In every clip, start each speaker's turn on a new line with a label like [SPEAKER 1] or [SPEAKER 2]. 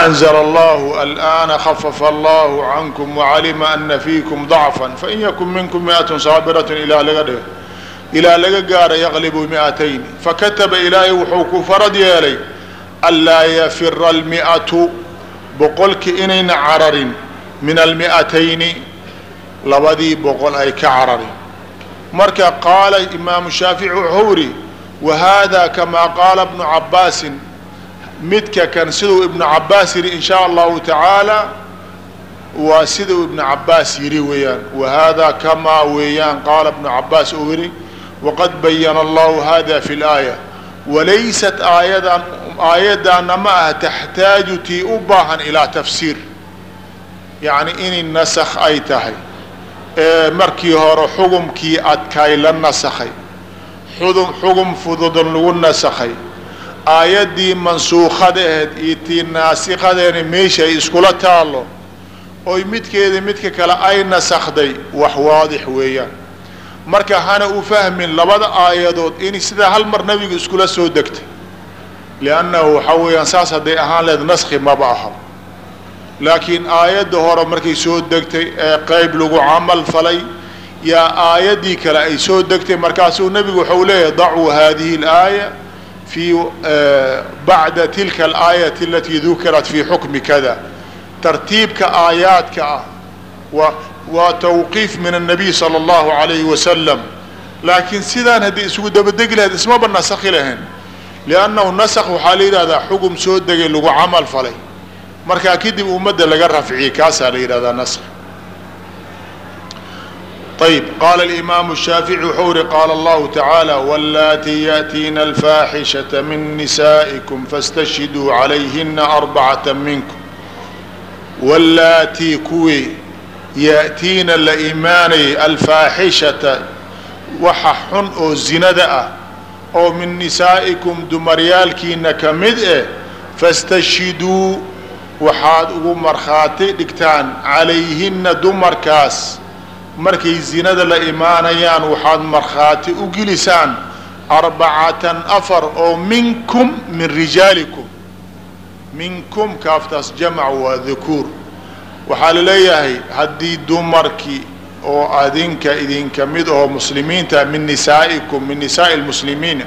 [SPEAKER 1] faأnzla allahu alآana khafafa allahu cankum wacalima ana fiikum ضacfa fain yakun minkum miئaة saabiraة ilaa laga dhigo ilaa laga gaara yaqlibu mi'atayn fakataba ilaahay wuxuu ku farad yeelay anlaa yafira almi'atu boqolki inayna cararin min almi'atayni labadii boqol ay ka cararin marka qaala imaamu shaafici wuxuu yidhi wa hada kamaa qaala ibnu cabaasin midka kan siduu ibnu cabaas yidhi in shaa allahu tacaala waa siduu ibnu cabaas yidhi weeyaan. Wa hada kamaa weeyaan qaala ibnu cabaas uu yidhi waqad bayana allahu hada fi laaya walaysat aayadan aayaddaana ma aha taxtaaju tii u baahan ilaa tafsiir. Yacni inay nasakh ay tahay. Ee markii hore xugumkii adkaay la nasakhay. Xugum fududan lagu nasakhay aayaddii mansuukhada iyo tii naasikhadeena meesha ay iskula taallo oy midkeeda midka kale ay nasakhday wax waadix weeyaan. Marka hana u fahmin labada aayadood in sidaa hal mar nabiga iskula soo degtay liannahu waxaa weeyaan saas hadday ahaan lehed naskhi maba aha. Laakiin aayadda hore markay soo degtay ee qeyb lagu camal falay yaa aayaddii kale ay soo degtay markaasuu nebigu waxau leeyahay dacuu hadihi اlaaya fi bacda tilka alaayati alatii dukirat fi xukmi kada tartiibka aayaadka ah wa waa tawqiif min الnabiy salى اllahu عalayhi wasalam laakiin sidaan haddii isugu dabadegi lahayd ismaba nasakhi lahayn liannahu naskh waxaa la yidhahdaa xugum soo degay lagu camal falay markaa kadib ummadda laga rafciyey kaasaa la yidhahdaa naskh ayb qaala alimaamu shaafici wuxuu ihi qaala allahu tacaala wallaatii yaأtiina alfaaxishata min nisaa'ikum fastashhiduu calayhina arbacata minkum wallaatii kuwii yaأtiina la imaanayay alfaaxishata waxa xun oo zinada ah oo min nisaa'ikum dumaryaalkiina ka mid eh fastashhiduu waxaad ugu markhaati dhigtaan calayhina dumarkaas markay zinada la imaanayaan waxaad markhaati u gelisaan arbacatan afar oo minkum min rijaalikum. Minkum kaaftaas jamc waa dukuur waxaa la leeyahay haddii dumarkii oo adinka idinka mid oo muslimiinta min nisaa'ikum min nisaa'i lmuslimiin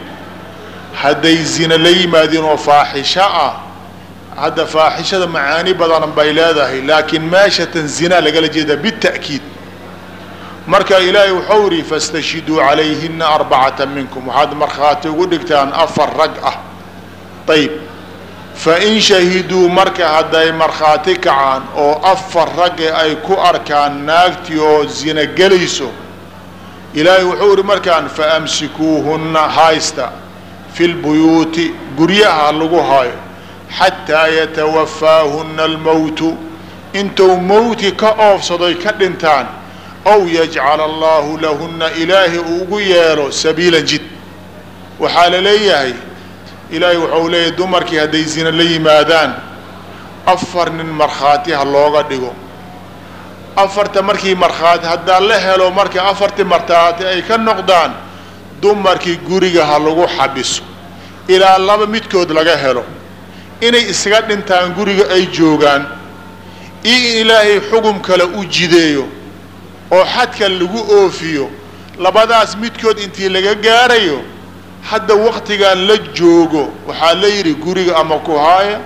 [SPEAKER 1] hadday zina la yimaadeen oo faaxisho ah hadda faaxishada macaani badan bay leedahay laakiin meeshatan zina lagala jeedaa bita'kiid marka ilaahay wuxuu yihi fastashhiduu calayhina arbacata minkum. Waxaad markhaati ugu dhigtaan afar rag ah. Ayb fain shahiduu marka hadday markhaati kacaan oo afar ragge ay ku arkaan naagtii oo zina gelayso ilaahay wuxuu yihi markaan faamsikuuhunna haysta fi lbuyuuti guryaha lagu hayo xataa yatawafaahunna almowtu intuu mowti ka oofsadoy ka dhintaan ow yajcala allahu lahunna ilaahi uu ugu yeelo sabiilan jid. Waxaa la leeyahay ilaahay waxau leeyahay dumarkii hadday zina la yimaadaan afar nin markhaati ha looga dhigo. Afarta markii markhaati haddaa la helo marka afartii markhaati ay ka noqdaan dumarkii guriga ha lagu xabiso. Ilaa laba midkood laga helo. Inay isaga dhintaan guriga ay joogaan. Iyo in ilaahay xugum kale u jideeyo oo xadka lagu oofiyo labadaas midkood intii laga gaarayo hadda waktigan la joogo waxaa la yidhi guriga ama ku haaya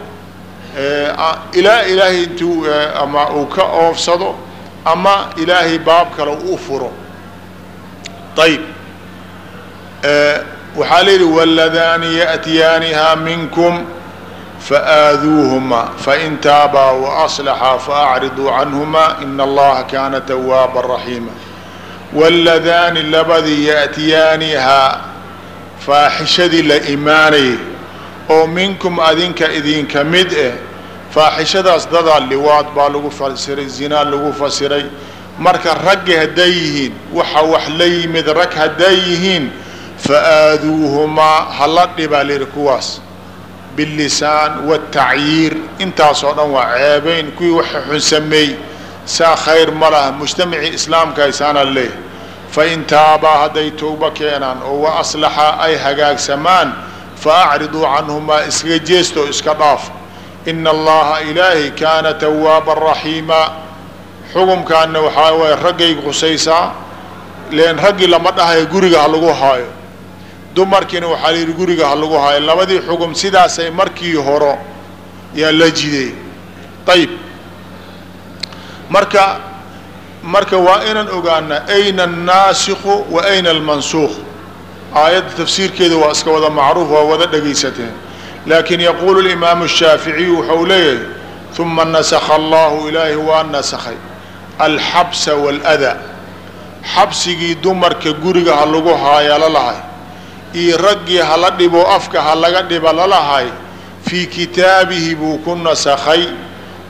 [SPEAKER 1] ilaa ilaahay intuu ama uu ka oofsado ama ilaahay baab kale u furo. Ayb waxaa la yidhi wاladaani yaأtiyaaniha minkum faaaduuhuma fain taabaa waأصlaxaa faأcriduu canhuma in allaha kaana twaaba raxiima wاladaani labadii yaأtiyaanihaa faaxishadii la imaanayay oo minkum adinka idinka mid eh faaxishadaas dadaa liwaad baa lagu fasiray zinaa lagu fasiray marka raggi hadday yihiin waxa wax la yimid rag hadday yihiin faaaduuhumaa hala dhibaa layidhi kuwaas biاllisaan wاtacyiir intaasoo dhan waa ceebayn kuwii waxa xun sameey saa khayr ma laha mujtamacii islaamka haysaana leeyahay fain taabaa hadday towba keenaan oo wa aslaxa ay hagaagsamaan faacriduu canhumaa iskaga jeesta oo iska dhaaf ina allaha ilaahi kaana tawaaba raxiima xukumkaana waxaa waye raggay qusaysaa len raggii lama dhahayo guriga ha lagu haayo dumarkiina waxaa la yidhi guriga ha lagu haayo labadii xugum sidaasay markii horo yaa la jiday ayib marka marka waa inaan ogaana ayna annaasiku wa ayna almansuuq aayadda tafsiirkeeda waa iska wada macruuf waa wada dhegaysateen laakiin yaquulu اlimaamu الshaaficiyu wuxuu leeyahay uma nasakha allahu ilaahi waa nasakhay alxabsa wاlأdaa xabsigii dumarka guriga ha lagu haaya lalahay iyo raggii hala dhiboo afka ha laga dhiba lalahay fii kitaabihi buu ku nasakhay.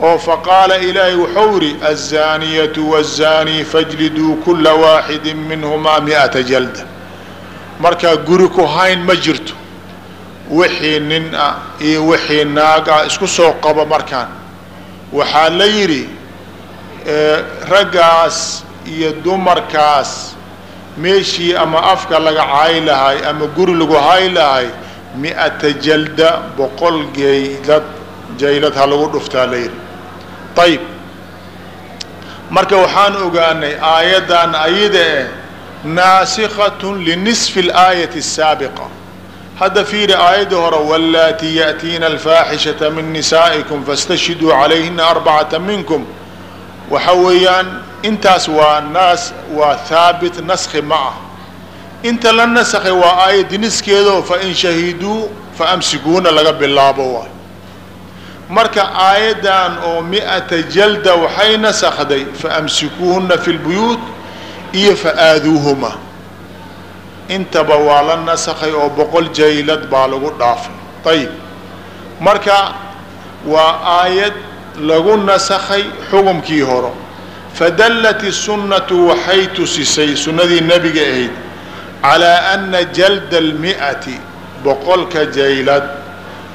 [SPEAKER 1] Oo faqaala ilaahay wuxuu yidhi azaaniyatu wazaanii fajliduu kula waaxidin minhumaa mi-ata jalda. Markaa guri ku hayn ma jirto. Wixii nin ah iyo wixii naag ah isku soo qabo markaan. Waxaa la yidhi raggaas iyo dumarkaas meeshii ama afka laga caayi lahay ama guri lagu haayi lahay mi-ata jalda boqol geylad jaylad ha lagu dhuftaa layidhi ayib marka waxaan ogaanay aayaddan ayada eh naasikatun linisfi alaayati asaabiqa hadda fiiri aayadda hore wallaatii ya'tiina alfaaxishata min nisaa'ikum fastashhiduu calayhina arbacata minkum. Waxa weeyaan intaas waa naas waa haabit naskhi ma ah inta la nasakhay waa aayaddi niskeedo fain shahiduu faamsikuuna laga bilaabo waay marka aayaddan oo mi-ata jalda waxay nasakday faamsikuuhuna fi lbuyuut iyo fa-aaduuhuma intaba waa la nasakhay oo boqol jaylad baa lagu dhaafay. Ayib marka waa aayad lagu nasakhay xukumkii horo fadallat الsunnatu waxay tusisay sunnadii nebiga ahayd calىa ana jalda اlmi'ati boqolka jaylad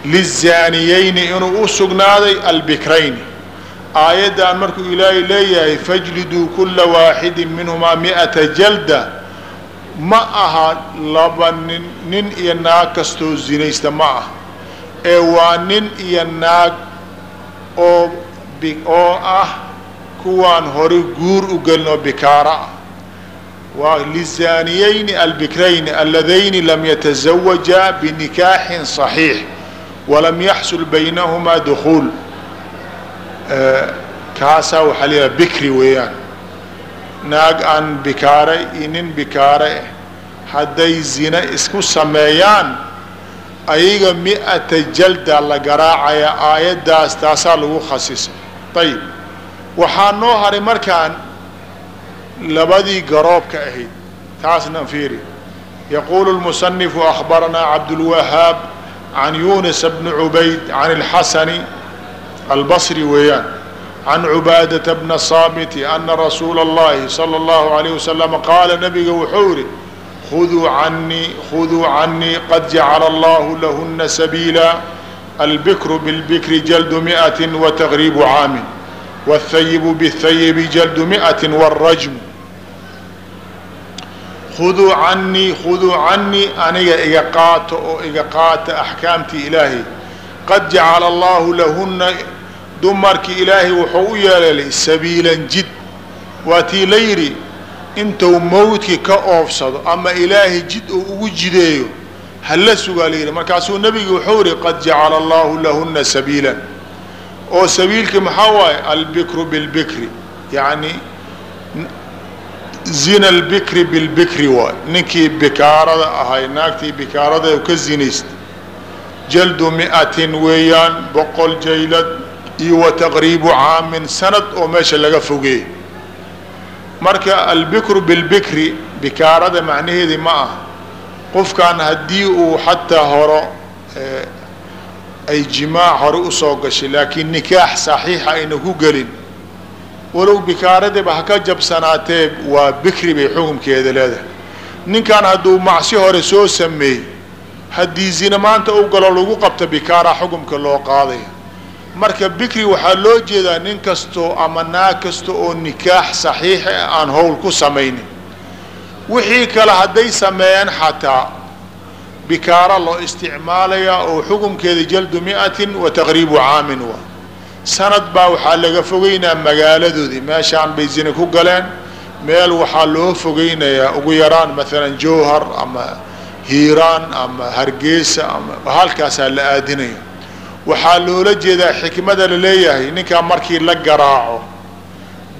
[SPEAKER 1] liلzaaniyeyni inuu u sugnaaday albikrayni aayaddan markuu ilaahay leeyahay fajliduu kula waaxidi minhumaa mi'ata jalda ma aha laba nin nin iyo naag kastoo zinaysta ma ah ee waa nin iyo naag oo oo ah kuwaan hore guur u gelin oo bikaara. Ah waa lizaaniyeyni albikrayni aladayni lam yatasawajaa binikaaxin صaxiix walam yaxsul baynahumaa dukuul kaasaa waxaa la yidhaha bikri weeyaan. Naag aan bikaare iyo nin bikaare ah hadday zina isku sameeyaan ayaga mi-ata jalda la garaacaya aayaddaas taasaa lagu khasisay ayib waxaa noo haray markaan labadii garoobka ahayd taasna fiiri yaquulu lmusanifu akhbaranaa cabdulwahaab can yunis bni cubayd can اlxasani albasri weeyaan can cubaadata bna saamiti ana rasuula اllahi salى اllahu alayh wasalam qaala nabiga wuxuu yihi khuduu canii khuduu canii qad jacala allahu lahuna sabiila albikru bilbikri jaldu miئati wataqriibu caamin wاthayibu bاthayibi jaldu miئati wاrajmu khuduu canii khuduu canii aniga iga qaato oo iga qaata axkaamtii ilaahay qad jacala allahu lahuna dumarkii ilaahay wuxuu u yeelay sabiilan jid waa tii la yidhi intuu mawdki ka oofsado ama ilaahay jid uu ugu jideeyo hala sugaa la yidhi markaasuu nebigu wuxuu yihi qad jacala allahu lahuna sabiilan oo sabiilkii maxaa waaye? Albikru bilbikri. Yacni zina albikri bilbikri waay ninkii bikaarada ahay naagtii bikaarada ka zinaysta jaldu mi'atin weeyaan boqol jaylad iyo wa taqriibu caamin sanad oo meesha laga fogeey marka albikru bilbikri bikaarada macnaheedii ma ah qofkan haddii uu xataa horo ay jimaac hore u soo gashay laakiin nikaax saxiixa ayna ku gelin. Walow bikaaradaba ha ka jabsanaatee waa bikri bay xukumkeeda leedahay. Ninkan hadduu macsi hore soo sameey haddii zina maanta u galo lagu qabta bikaara xukumka loo qaadaya. Marka bikri waxaa loo jeedaa nin kastoo ama naag kasta oo nikaax saxiixa aan howl ku samaynin. Wixii kale hadday sameeyaan xataa bikaara loo isticmaalayaa oo xukunkeeda jaldu mi'atin wa taqriibu caamin waa sanad baa waxaa laga fogeynaa magaaladoodii. Meeshaan bay zina ku galeen. Meel waxaa loo fogeynayaa ugu yaraan maalan jowhar ama hiiraan ama hargeysa ama halkaasaa la aadinaya waxaa loola jeedaa xikmada la leeyahay ninkaa markii la garaaco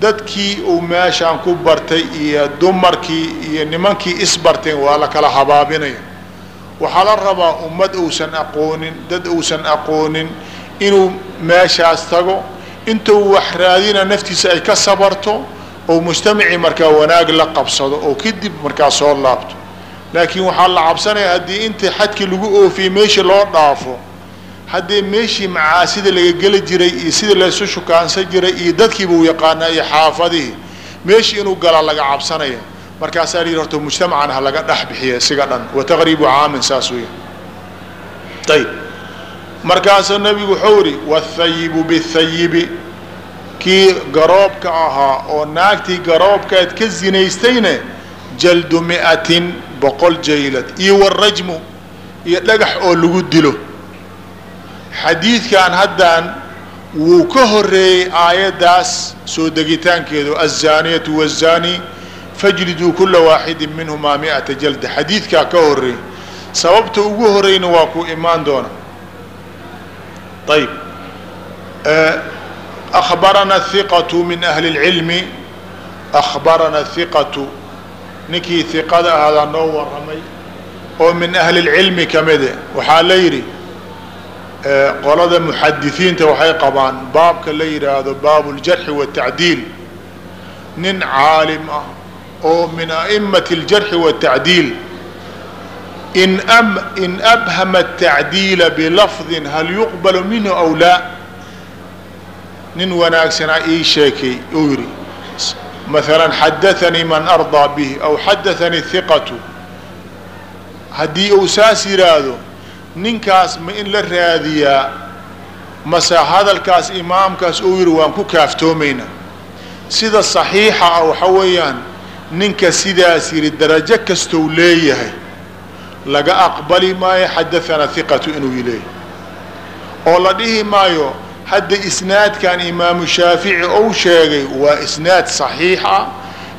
[SPEAKER 1] dadkii uu meeshaan ku bartay iyo dumarkii iyo nimankii isbarteen waa la kala habaabinaya waxaa la rabaa ummad uusan aqoonin dad uusan aqoonin inuu meeshaas tago intuu wax raadina naftiisa ay ka sabarto oo mujtamacii markaa wanaag la qabsado oo kadib markaa soo laabto. Laakiin waxaa la cabsanaya haddii inta xadkii lagu oofiyey meeshii loo dhaafo haddii meeshii macaasida laga geli jiray iyo sidii laysu shukaansan jiray iyo dadkiiba u yaqaanaa iyo xaafadihii meeshii inuu galaa laga cabsanaya markaasaa la yidhi horta mujtamacan ha laga dhex bixiya isiga dhan wa taqriibu caamin saas weya ayib markaasuu nabigu wuxuu yihi wathayibu bithayibi kii garoobka ahaa oo naagtii garoobkaad ka zinaystayne jaldu mi'atin boqol jaylad iyo warajmu iyo dhagax oo lagu dilo xadiidkan haddaan wuu ka horeeyey aayaddaas soo degitaankeedu aلzaaniyatu wالzaani fajliduu kula waaxidi minhumaa mi'ata jalda xadiidkaa ka horeeyey sababta ugu horeyna waa ku imaan doona ayb أخbarana الثiqaة min أhli العilmi أخbarana الثiqaةu ninkii hiqada ahaadaa noo waramay oo min ahli اlcilmi kamide waxaa la yidhi qolada muxadisiinta waxay qabaan baabka la yidhaahdo baabu اljarxi waالtacdiil nin caalim ah oo min a'imaةi اljarxi waالtacdiil in in abhama الtacdiila bilafظi hal yuqbal minhu aw laa nin wanaagsanaa ii sheekay uu yidhi maala xadaanii man ardaa bihi aw xadaanii hiqatu haddii uu saas yidhaahdo ninkaas ma in la raadiyaa mase hadalkaas imaamkaas uu yidhi waan ku kaaftoomaynaa sida saxiixa ah waxa weeyaan ninka sidaas yidhi darajo kastou leeyahay laga aqbali maayo xadaanaa hiqatu inuu leeyahay oo la dhihi maayo hadda isnaadkan imaamu shaafici ou sheegay waa isnaad saxiix ah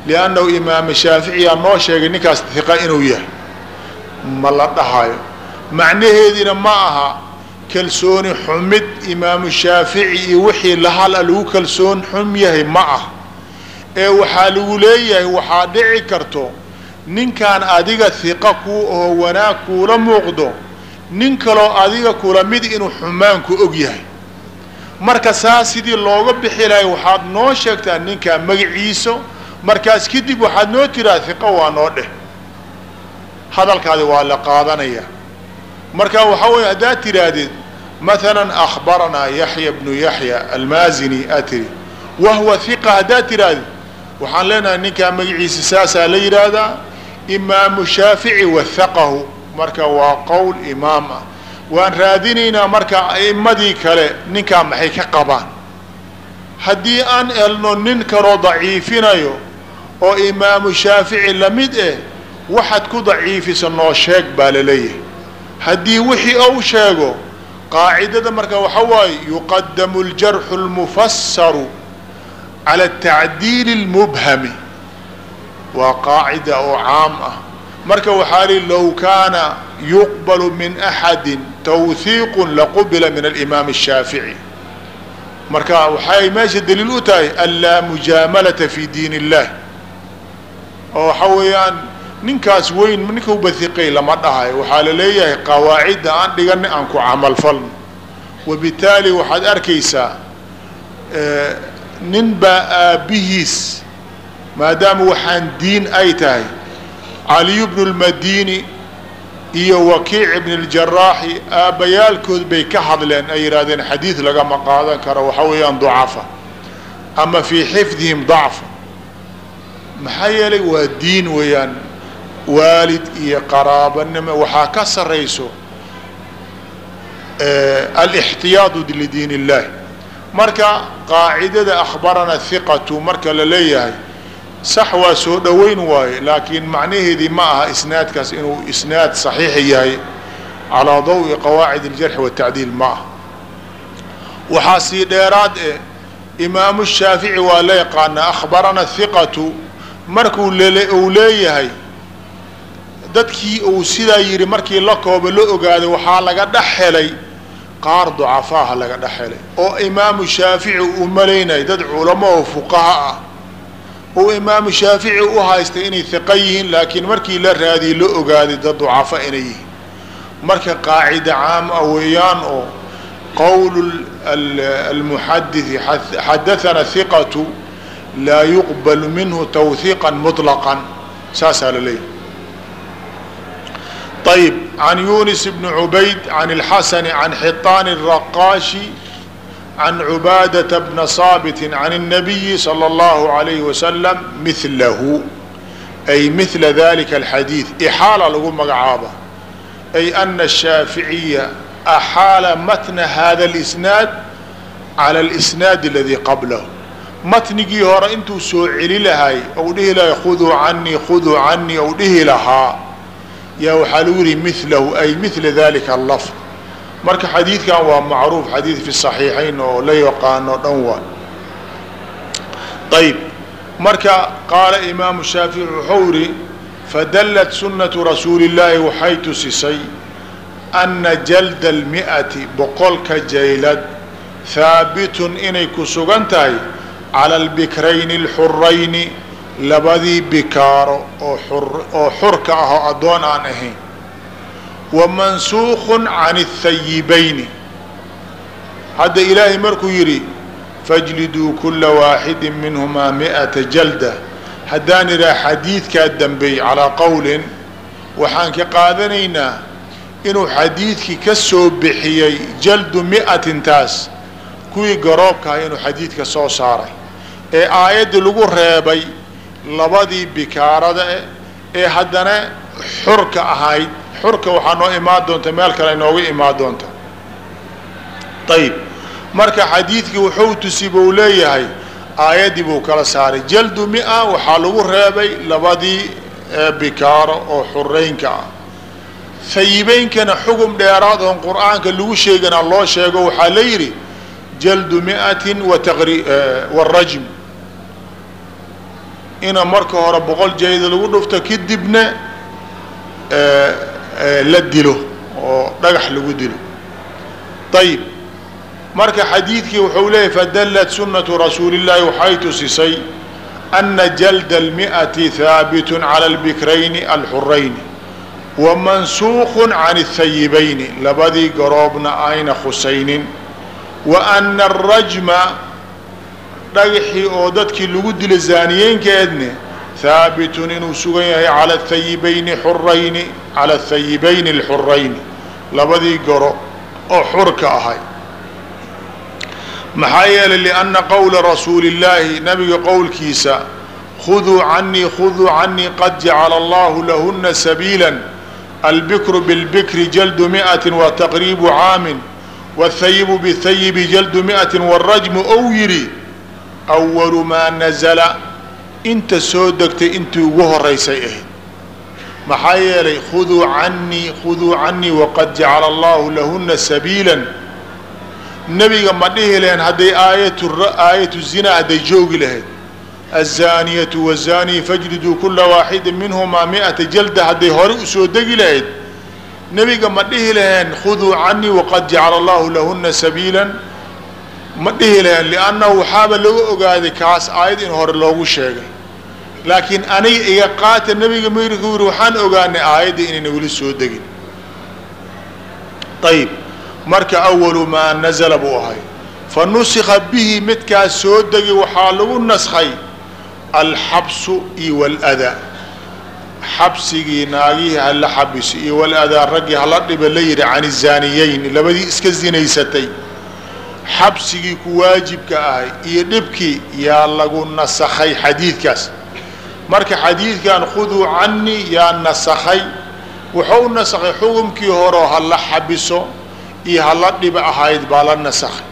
[SPEAKER 1] liannahu imaamu shaaficiyaa noo sheegay ninkaas hiqa inuu yahay. Ma la dhahayo macnaheediina ma aha kalsooni xumid imaamu shaafici iyo wixii lahal a lagu kalsoon xum yahay ma ah ee waxaa lagu leeyahay waxaa dhici karto ninkan adiga hiqa kuu aho wanaag kuula muuqdo nin kaloo adiga kula mid inuu xumaanku og yahay. Marka saas sidii looga bixi lahay waxaad noo sheegtaa ninkaa magaciiso markaas kadib waxaad noo tiraa hiqa waa noo dheh. Hadalkaadi waa la qaadanaya. Marka waxaa weeye haddaad tidhaahdeed maalan akhbaranaa yaxya bnu yaxya almaazini aad tiri wahuwa hiqa haddaad tidhaahdeed waxaan leenahay ninkaa magaciisa saasaa la yidhaahdaa imaamu shaafici wahaqahu marka waa qowl imaam ah. Waan raadinaynaa marka a'immadii kale ninkaa maxay ka qabaan. Haddii aan elno nin kaloo daciifinayo oo imaamu shaafici la mid eh waxaad ku daciifisa noo sheeg baa la leeyahay haddii wixii ou sheego qaacidada marka waxa waaye yuqadamu aljarxu اlmufasaru cala atacdiili اlmubhami waa qaacida oo caam ah marka waxaa lihi low kaana yuqbalu min axadi tawhiiqu laqubila min alimaam الshaafici marka waxay meesha daliil u tahay anlaa mujaamalata fi diin اllah oo waxa weeyaan ninkaas weyn ninkau bahiqay lama dhahayo waxaa la leeyahay qawaacidda aan dhigana aan ku camalfalno wabitaali waxaad arkaysaa nin baa aabbihiis maadaama waxaan diin ay tahay caliyu bnu lmadini iyo wakiic ibn اljaraaxi aabbayaalkood bay ka hadleen ay yidhahdeen xadiid lagama qaadan karo waxa weeyaan ducafa ama fii xifdihim dacfa maxaa yeelay waa diin weeyaan waalid iyo qaraabanimo waxaa ka sarayso alixtiyaadu lidiin illahi marka qaacidada akhbarana hiqatu marka la leeyahay sax waa soo dhoweyn waaye laakiin macnaheedii ma aha isnaadkaas inuu isnaad saxiix yahay. Calaa dawi qawaacid aljarxi watacdiil ma ah waxaa sii dheeraad eh imaamu shaafici waa la yaqaanaa akhbarana hiqatu markuu uu leeyahay dadkii uu sidaa yidhi markii la kooba la ogaaday waxaa laga dhex helay qaar ducafaaha laga dhexelay oo imaamu shaafici uu malaynayo dad culamo oo fuqaha ah. Uu imaamu shaafici u haystay inay hiqo yihiin laakiin markii la raadiye la ogaaday dad ducafo inay yihiin. Marka qaacida caam ah weeyaan oo qowl almuxadidi xadathana hiqatu laa yuqbal minhu tawhiiqa muطlaqa saasaa la leeyahy ayb can yunis bn cubayd can اlxasn can xiطaan الraqaashi can cubaadaةa bna saabiti can الnabiyi slى اllahu عalayh wasalam milahu ay mila dalika alxadiid ixaala lagu magacaaba ay ana الshaaficiya axaala matna hada اlisnaad cala اlisnaad aladii qablahu matnigii hore intuu soo celi lahay ou dhihi lahay khuduu canii khuduu canii ou dhihi lahaa yaa waxaa lagu yihi milahu ay mila dalika allafd marka xadiidkan waa macruuf xadiid fi صaxiixayn oo la yaqaano dhan waa. Ayb marka qaala imaamu shaafici wuxuu yihi fadallat sunnatu rasuuli اllaahi waxay tusisay ana jalda almi'ati boqolka jaylad haabitun inay ku sugan tahay cala albikrayni alxurayni labadii bikaaro oo xurka ah oo addoon aan ahayn. Wa mansuuqun can athayibayni hadda ilaahay markuu yidhi fajliduu kula waaxidin minhumaa mi'ata jalda. Haddaan idhaha xadiidkaa dambeey calaa qowlin waxaan ka qaadanaynaa inuu xadiidkii ka soo bixiyey jaldu mi'atin taas kuwii garoobkaha inuu xadiidka soo saaray. Ee aayaddii lagu reebay labadii bikaarada ee haddana xurka ahayd xurka waxaa noo imaan doonta meel kale inooga imaan doonta. Ayib marka xadiidkii wuxuu tusi buu leeyahay aayaddii buu kala saaray. Jaldu mi-a waxaa lagu reebay labadii bikaaro oo xureynka ah. Hayibeynkana xugum dheeraad oon qur'aanka lagu sheegana loo sheego waxaa la yidhi jaldu mi'atin warajm ina marka hore boqol jayda lagu dhufto kadibna la dilo oo dhagax lagu dilo ayib marka xadiidkii wuxuu leeyahy fadallat sunatu rasuuli اllahi waxay tusisay ana jalda اlmi'ati haabitun cala albikrayni alxurayni wamansuuqu can اthayibayni labadii garoobna ayna khusaynin wa ana arajma dhagaxii oo dadkii lagu dila zaaniyeenkeedni haabitun inuu sugan yahay cala hayibayni xurayni cala hayibayni alxurayni labadii goro oo xurka ahay. Maxaa yeelay lianna qowla rasuuli illaahi nabiga qowlkiisa khuduu canii khuduu canii qad jacala allahu lahuna sabiila albikru bilbikri jaldu miati wa taqriibu caamin whayibu bhayibi jaldu miati warajmu ou yidhi awalu maa nazala inta soo degtay intii ugu horaysay ahayd maxaa yeelay khuduu cannii khuduu cannii waqad jacala allahu lahuna sabiila nebiga ma dhihi lahayn hadday aayatu zina hadday joogi lahayd azaaniyatu wazaanii fajliduu kula waaxida minhumaa mi-ata jalda hadday hore soo degi lahayd nebiga ma dhihi lahayn khuduu cannii waqad jacala allahu lahuna sabiila ma dhihi lahayn liannahu waxaaba laga ogaaday kaas aayad in hore loogu sheegay. Laakiin aniga iga qaata nebiga mirku yidhi waxaan ogaanay aayadda inayna weli soo degin. Ayib marka awalu maa nazala buu ahay. Fa nusikha bihi midkaas soo degi waxaa lagu naskhay alxabsu iyo waladaa xabsigii naagihii hala xabiso iyo waladaa raggii hala dhiba la yidhi can izaaniyeyn labadii iska zinaysatay xabsigii ku waajibka ahay iyo dhibkii yaa lagu nasakhay xadiidkaas. Marka xadiidkan khuduu canii yaa nasakhay. Wuxuu nasakhay xukumkii horeo hala xabiso iyo hala dhiba ahayd baa la nasakhay.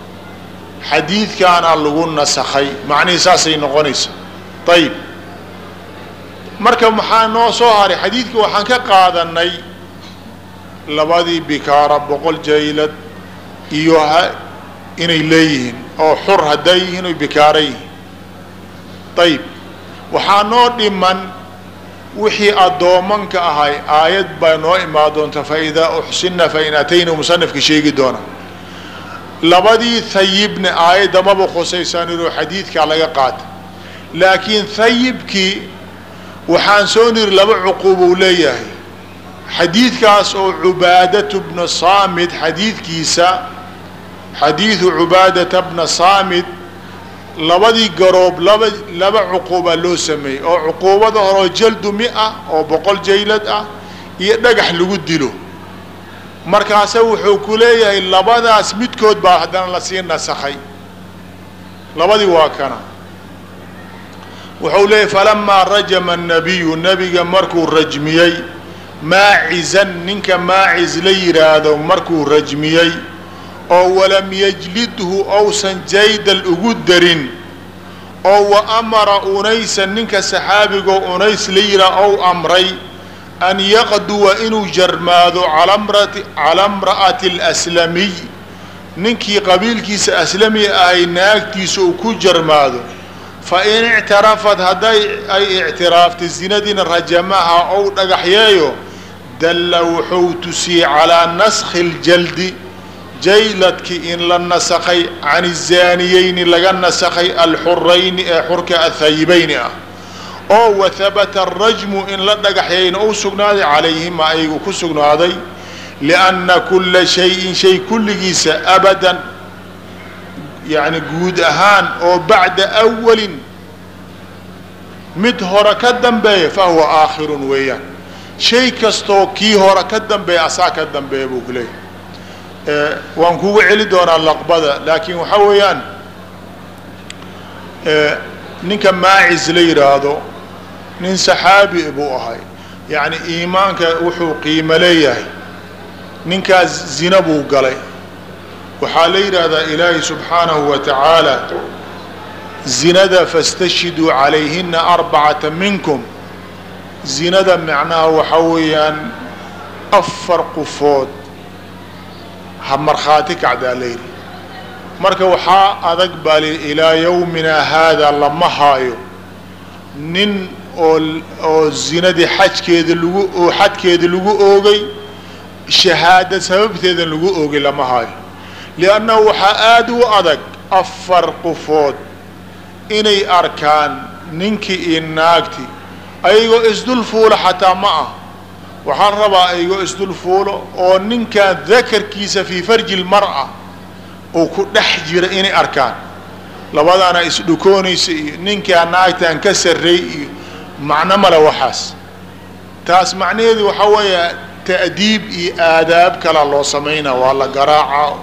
[SPEAKER 1] Xadiidkaana lagu nasakhay macnihii saasay noqonaysa. Ayib marka maxaa noo soo haray xadiidka waxaan ka qaadanay labadii bikaara boqol jaylad iyo inay leeyihiin oo xur hadday yihiin oy bikaara yihiin. Ayib waxaa noo dhiman wixii addoomanka ahay aayad baa noo imaan doonta faidaa uxsina fain atayna musanifka sheegi doona. Labadii hayibna aayadda maba inuu xadiidkaa laga qaata laakiin hayibkii waxaan soo niri laba cuquub uu leeyahay. Xadiidkaas oo cubaadatu bna saamid xadiidkiisa xadiidu cubaadata bna saamid labadii garoob laba laba cuquubaa loo sameeyey oo cuquubada horeo jaldu mi-a oo boqol jaylad ah iyo dhagax lagu dilo. Markaase wuxuu ku leeyahay labadaas midkood baa haddana la sii nasakhay labadii waa kana. Wuxuu leeyahy falamaa rajama الnabiyu nebiga markuu rajmiyey maacizan ninka maaciz la yidhaahdo markuu rajmiyey oo walam yajlidhu ousan jaydal ugu darin oo wa amara unaysan ninka saxaabigoo unays la yihaah ou amray an yaqduwa inuu jarmaado calaa mra'ati اlaslamiy ninkii qabiilkiisa aslami ahay naagtiisa uu ku jarmaado. Fain ictarafad hadday ay ictiraaftay zinadiina rajamaha ou dhagaxyeeyo dalla wuxuu tusiyey calaa naskhi اljaldi jayladki in la nasakhay can الzaaniyeyni laga nasakhay alxurayni ee xurka ahayibayni ah. Oo wahabata arajmu in la dhagaxyayna u sugnaaday calayhima ayagu ku sugnaaday. Lianna kula shayin shay kulligiisa abadan yacni guud ahaan oo bacda awalin mid hore ka dambeeya fahuwa aakhirun weeyaan. Shay kastoo kii hore ka dambeeya asaa ka dambeeya buu ku leeyahy waan kugu celi doonaa laqbada laakiin waxaa weeyaan ninka maacis la yidhaahdo nin saxaabi buu ahay. Yacni iimaanka wuxuu qiimo leeyahay. Ninkaas zina buu galay. Waxaa la yidhaahdaa ilaahi subxaanahu wa tacaala zinada fastashhiduu calayhina arbacata minkum. Zinada macnaha waxaa weeyaan afar qofood ha markhaati kacdaa layidhi marka waxaa adag baa li ilaa yawmina haada lama haayo. Nin oo oo zinadii xajkeeda lagu xadkeeda lagu oogay shahaada sababteeda lagu oogay lama haayo. Liannahu waxaa aada u adag afar qofood inay arkaan ninkii iyo naagti ayagoo isdul fuula xataa ma ah waxaan rabaa ayagoo isdul fuulo oo ninkan dakarkiisa fii farji lmar'a uu ku dhex jira inay arkaan. Labadaana isdhukoonaysa iyo ninkaa naagtaan ka sarreey iyo macno male waxaas. Taas macnaheedu waxaa weeya ta'diib iyo aadaab kala loo samaynaa waa la garaaca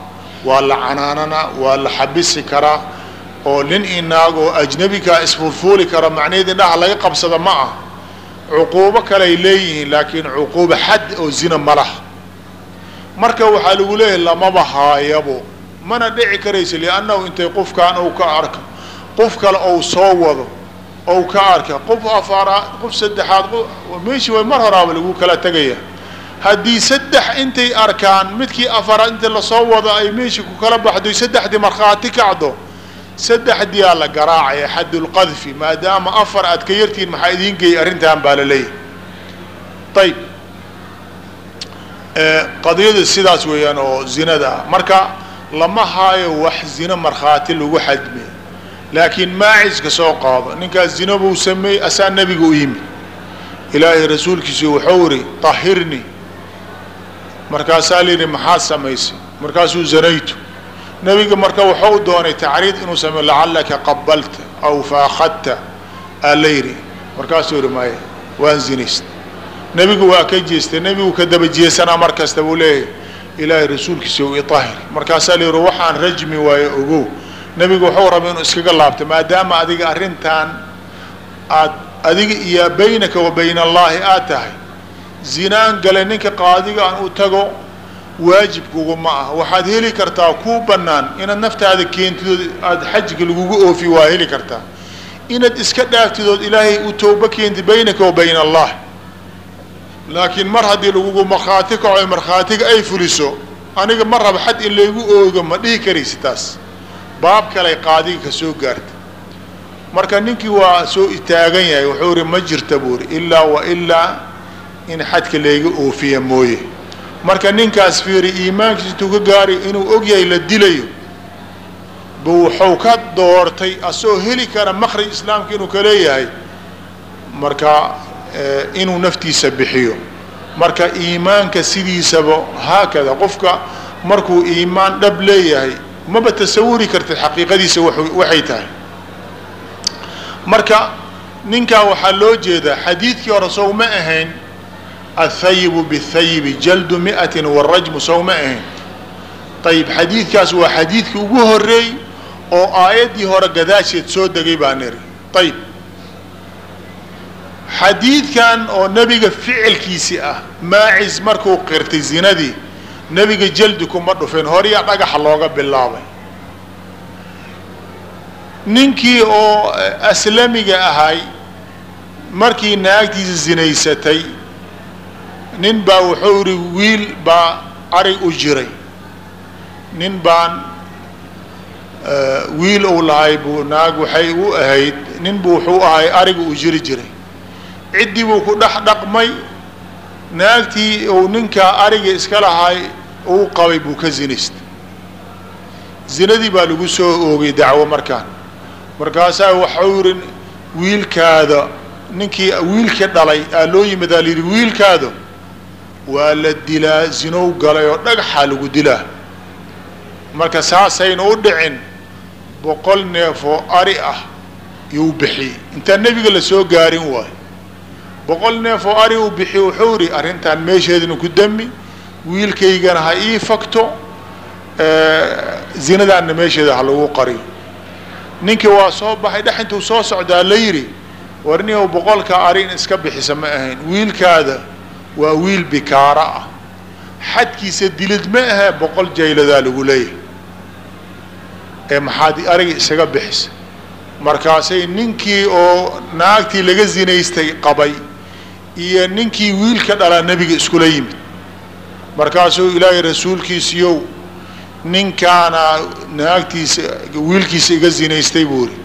[SPEAKER 1] waa la canaanana waa la xabisi karaa oo nin i naag oo ajnabikaa isfulfuuli kara macnaheed indhaha laga qabsada ma ah cuquubo kale ay leeyihiin laakiin cuquubo xad oo zina ma laha. Marka waxaa lagu leeyahay lamaba haayabo mana dhici karaysa liannahu intay qofkaan ou ka arka. Qof kale ou soo wado ou ka arka. Qof afaraad qof saddexaad meeshii way mar horaaba lagu kala tegaya haddii saddex intay arkaan midkii afaraad inta la soo wado ay meeshii ku kala baxdo saddexdii markhaati kacdo saddexdiyaa la garaacaya xaddulqadfi maadaama afar aad ka yartihiin maxaa idiin geeyay arrintan baa la leeyahay. Ayib qadiyada sidaas weeyaan oo zinada ah. Marka lama haayo wax zino markhaati lagu xadme laakiin maaciska soo qaado ninkaas zino buu sameeyey asaa nebiga u yimi. Ilaahay rasuulkiisu wuxuu iri tahirnii markaasaa la yidhi maxaad samaysay? Markaasuu zanaytu nebiga marka wuxuu doonay tacriid inuu sameyo lacallaka qabalta aw faakadta aa la yidhi. Markaasuu yihi maya waan zinaysta nebigu waa ka jeestay nebigu ka daba jeesanaa mar kasta buu leeyahay ilaahay rasuulkiisa u iahir markaasaa la yidhi waxaan rajmi waayo ogow. Nebigu wuxuu raba inuu iskaga laabto maadaama adiga arrintan aad adiga iyo baynaka wa bayna allaahi aad tahay zinaan gale ninka qaadiga aan u tago waajibkugu ma ah. Waxaad heli kartaa kuu bannaan inaad naftaada keentidood aada xajka lagugu oofi waa heli kartaa. Inaad iska dhaaftidood ilaahay u tooba keenti baynaka wa bayna allah. Laakiin mar haddii lagugu markhaati kaco markhaatiga ay fuliso aniga ma raba xad in laygu oogo ma dhihi karaysa taas. Baab kaley qaadiga ka soo gaarta marka ninkii waa soo itaagan yahay wuxuu ihi ma jirta buu ihi ilaa wa ilaa in xadka layga oofiya mooye marka ninkaas fiiri iimaankiisa intuu ka gaari inuu og yahay la dilayo bu wuxuu ka doortay asagoo heli kara makhraj islaamka inuu ka leeyahay. Marka inuu naftiisa bixiyo. Marka iimaanka sidiisaba haakada qofka markuu iimaan dhab leeyahay maba tasawuri kartid xaqiiqadiisa waxay tahay. Marka ninkaa waxaa loo jeedaa xadiidkii hore sow ma ahayn athayibu bithayibi jaldu mi'atin warajmu sow ma ayib xadiidkaas waa xadiidkii ugu horeey oo aayaddii hore gadaasheed soo degay baa niri ayib xadiidkan oo nebiga ficilkiisi ah maacis markuu qirtay zinadii nebiga jaldi kuma dhufeen horiya dhagaxa looga bilaabay ninkii oo aslamiga ahay markii naagtiisa zinaysatay nin baa wuxuu ihi wiil baa arig u jiray. Nin baan wiil uu lahay buu naag waxay u ahayd nin buu wuxuu ahay ariga u jiri jiray. Ciddii buu ku dhex dhaqmay naagtii uu ninkaa ariga iska lahay uu qabay buu ka zinaystay zinadii baa lagu soo oogay dacwo markaan. Markaasaa waxau yihi wiilkaada ninkii wiilka dhalay aa loo yimid aa layidhi wiilkaada waa la dilaa zinow galay oo dhagaxaa lagu dilaa. Marka saasayna u dhicin boqol neef oo ari ah yuu bixiyey intaan nebiga la soo gaarin waayo. Boqol neef oo ari uu bixiy wuxuu idhi arrintaan meesheedana ku dami wiilkaygana ha ii fagto zinadaanna meesheeda ha lagu qariyo. Ninkii waa soo baxay dhex intuu soo socdaa la yidhi war nin boqolka ari in iska bixisa ma ahayn wiilkaada waa wiil bikaara ah. Xadkiisa dilid ma ahe boqol jayladaa lagu leeyahay. Ee maxaad ariga isaga bixisa. Markaasay ninkii oo naagtii laga zinaystay qabay iyo ninkii wiilka dhalaa nebiga iskula yimid. Markaasuu ilaahay rasuulkiisiyow ninkaana naagtiisa wiilkiisa iga zinaystay buu iri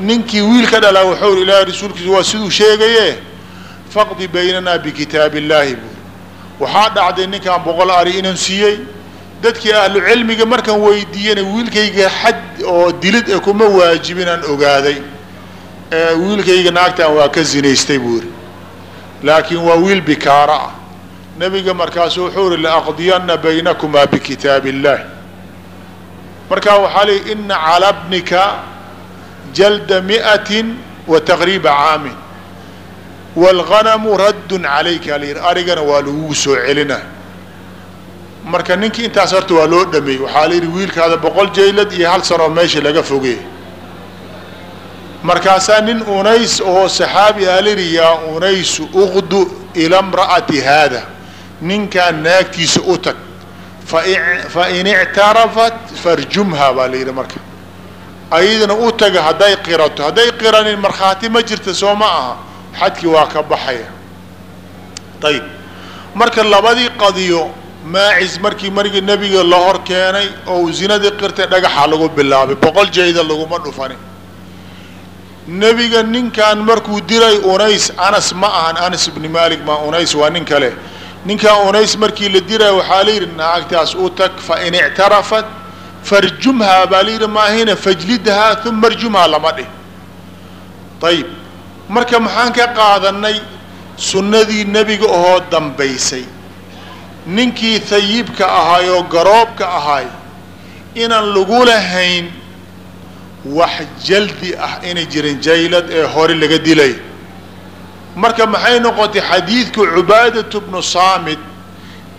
[SPEAKER 1] ninkii wiilka dhalaa wuxuu ilaahay rasuulkiisa waa siduu sheegaye faqdi baynanaa bikitaab illaahi buuri waxaa dhacday ninkaan boqol ari inaan siiyey dadkii ahlu cilmiga markaan weydiiyana wiilkayga xad oo dilid ee kuma waajibinaan ogaaday. Wiilkayga naagtaan waa ka zinaystay buu iri laakiin waa wiil bikaara ah. Nebiga markaasu wuxuu ihi laaqdiyana baynakumaa bikitaab illaah markaa waxaa lii ina calaa bnika jalda mi'atin wa taqriiba caamin wاlganamu raddun calayka la yidhi arigana waa lagugu soo celina marka ninkii intaas horta waa loo dhameeyey waxaa la yidhi wiilkaada boqol jaylad iyo hal sanoo meesha laga fogey markaasaa nin unays oo saxaabi ah layidhi yaa unaysu uqdu ila mra'ati haada ninkaan naagtiisa u tag fain ictarafat farjumha baa la yidhi marka ayadana u taga hadday qirato hadday qiranin markhaati ma jirta soo ma aha xadkii waa ka baxaya. Ayib marka labadii qadiyo maacis markii markii nebiga la hor keenay oo uu zinadii qirtay dhagaxa lagu bilaabay boqol jayda laguma dhufanin nebiga ninkan markuu dilay unays anas ma ahan anas ibni malik ma unays waa nin kale. Ninkan unays markii la dilay waxaa la yidhi naagtaas u tag fain ictarafat farjumhaa baa la yidhi maahina fajlidhaa uma arjumhaa lama dhih ayib marka maxaan ka qaadanay sunnadii nebiga ahoo dambaysay. Ninkii hayibka ahaay oo garoobka ahaay inaan lagu lahayn wax jaldi ah inay jirin jaylad ee hore laga dilay. Marka maxay noqotay xadiidka cubaadatu bnu saamid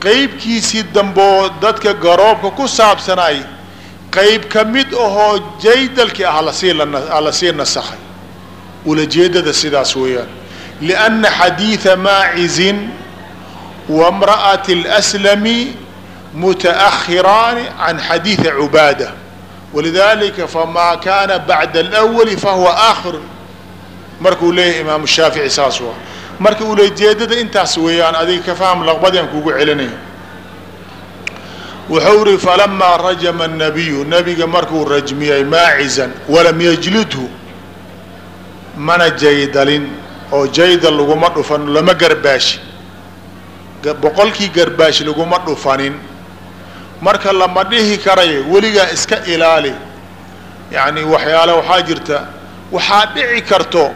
[SPEAKER 1] qeybkiisii dambeoo dadka garoobka ku saabsanay qeyb ka mid ahoo jaydalkii ah la sii la sii nasakhay ulajeedada sidaas weeyaan lianna xadiida maacizin wamra'ati اlأslami muta'ahiraani can xadiidi cubaada walidalika famaa kaana bacda alأwali fahuwa aakhir markuu leeyahay imaamu shaafici saas waa marka ulajeedada intaas weeyaan adiga ka faham laqbadian kugu celinaya wuxuu ri falamaa rajama الnabiyu nabiga markuu rajmiyey maacizan walam yajlidhu mana jaydalin oo jaydal laguma dhufan lama garbaashi. Boqolkii garbaashi laguma dhufanin. Marka lama dhihi karayo weligaa iska ilaali. Yacni waxyaale waxaa jirta waxaa dhici karto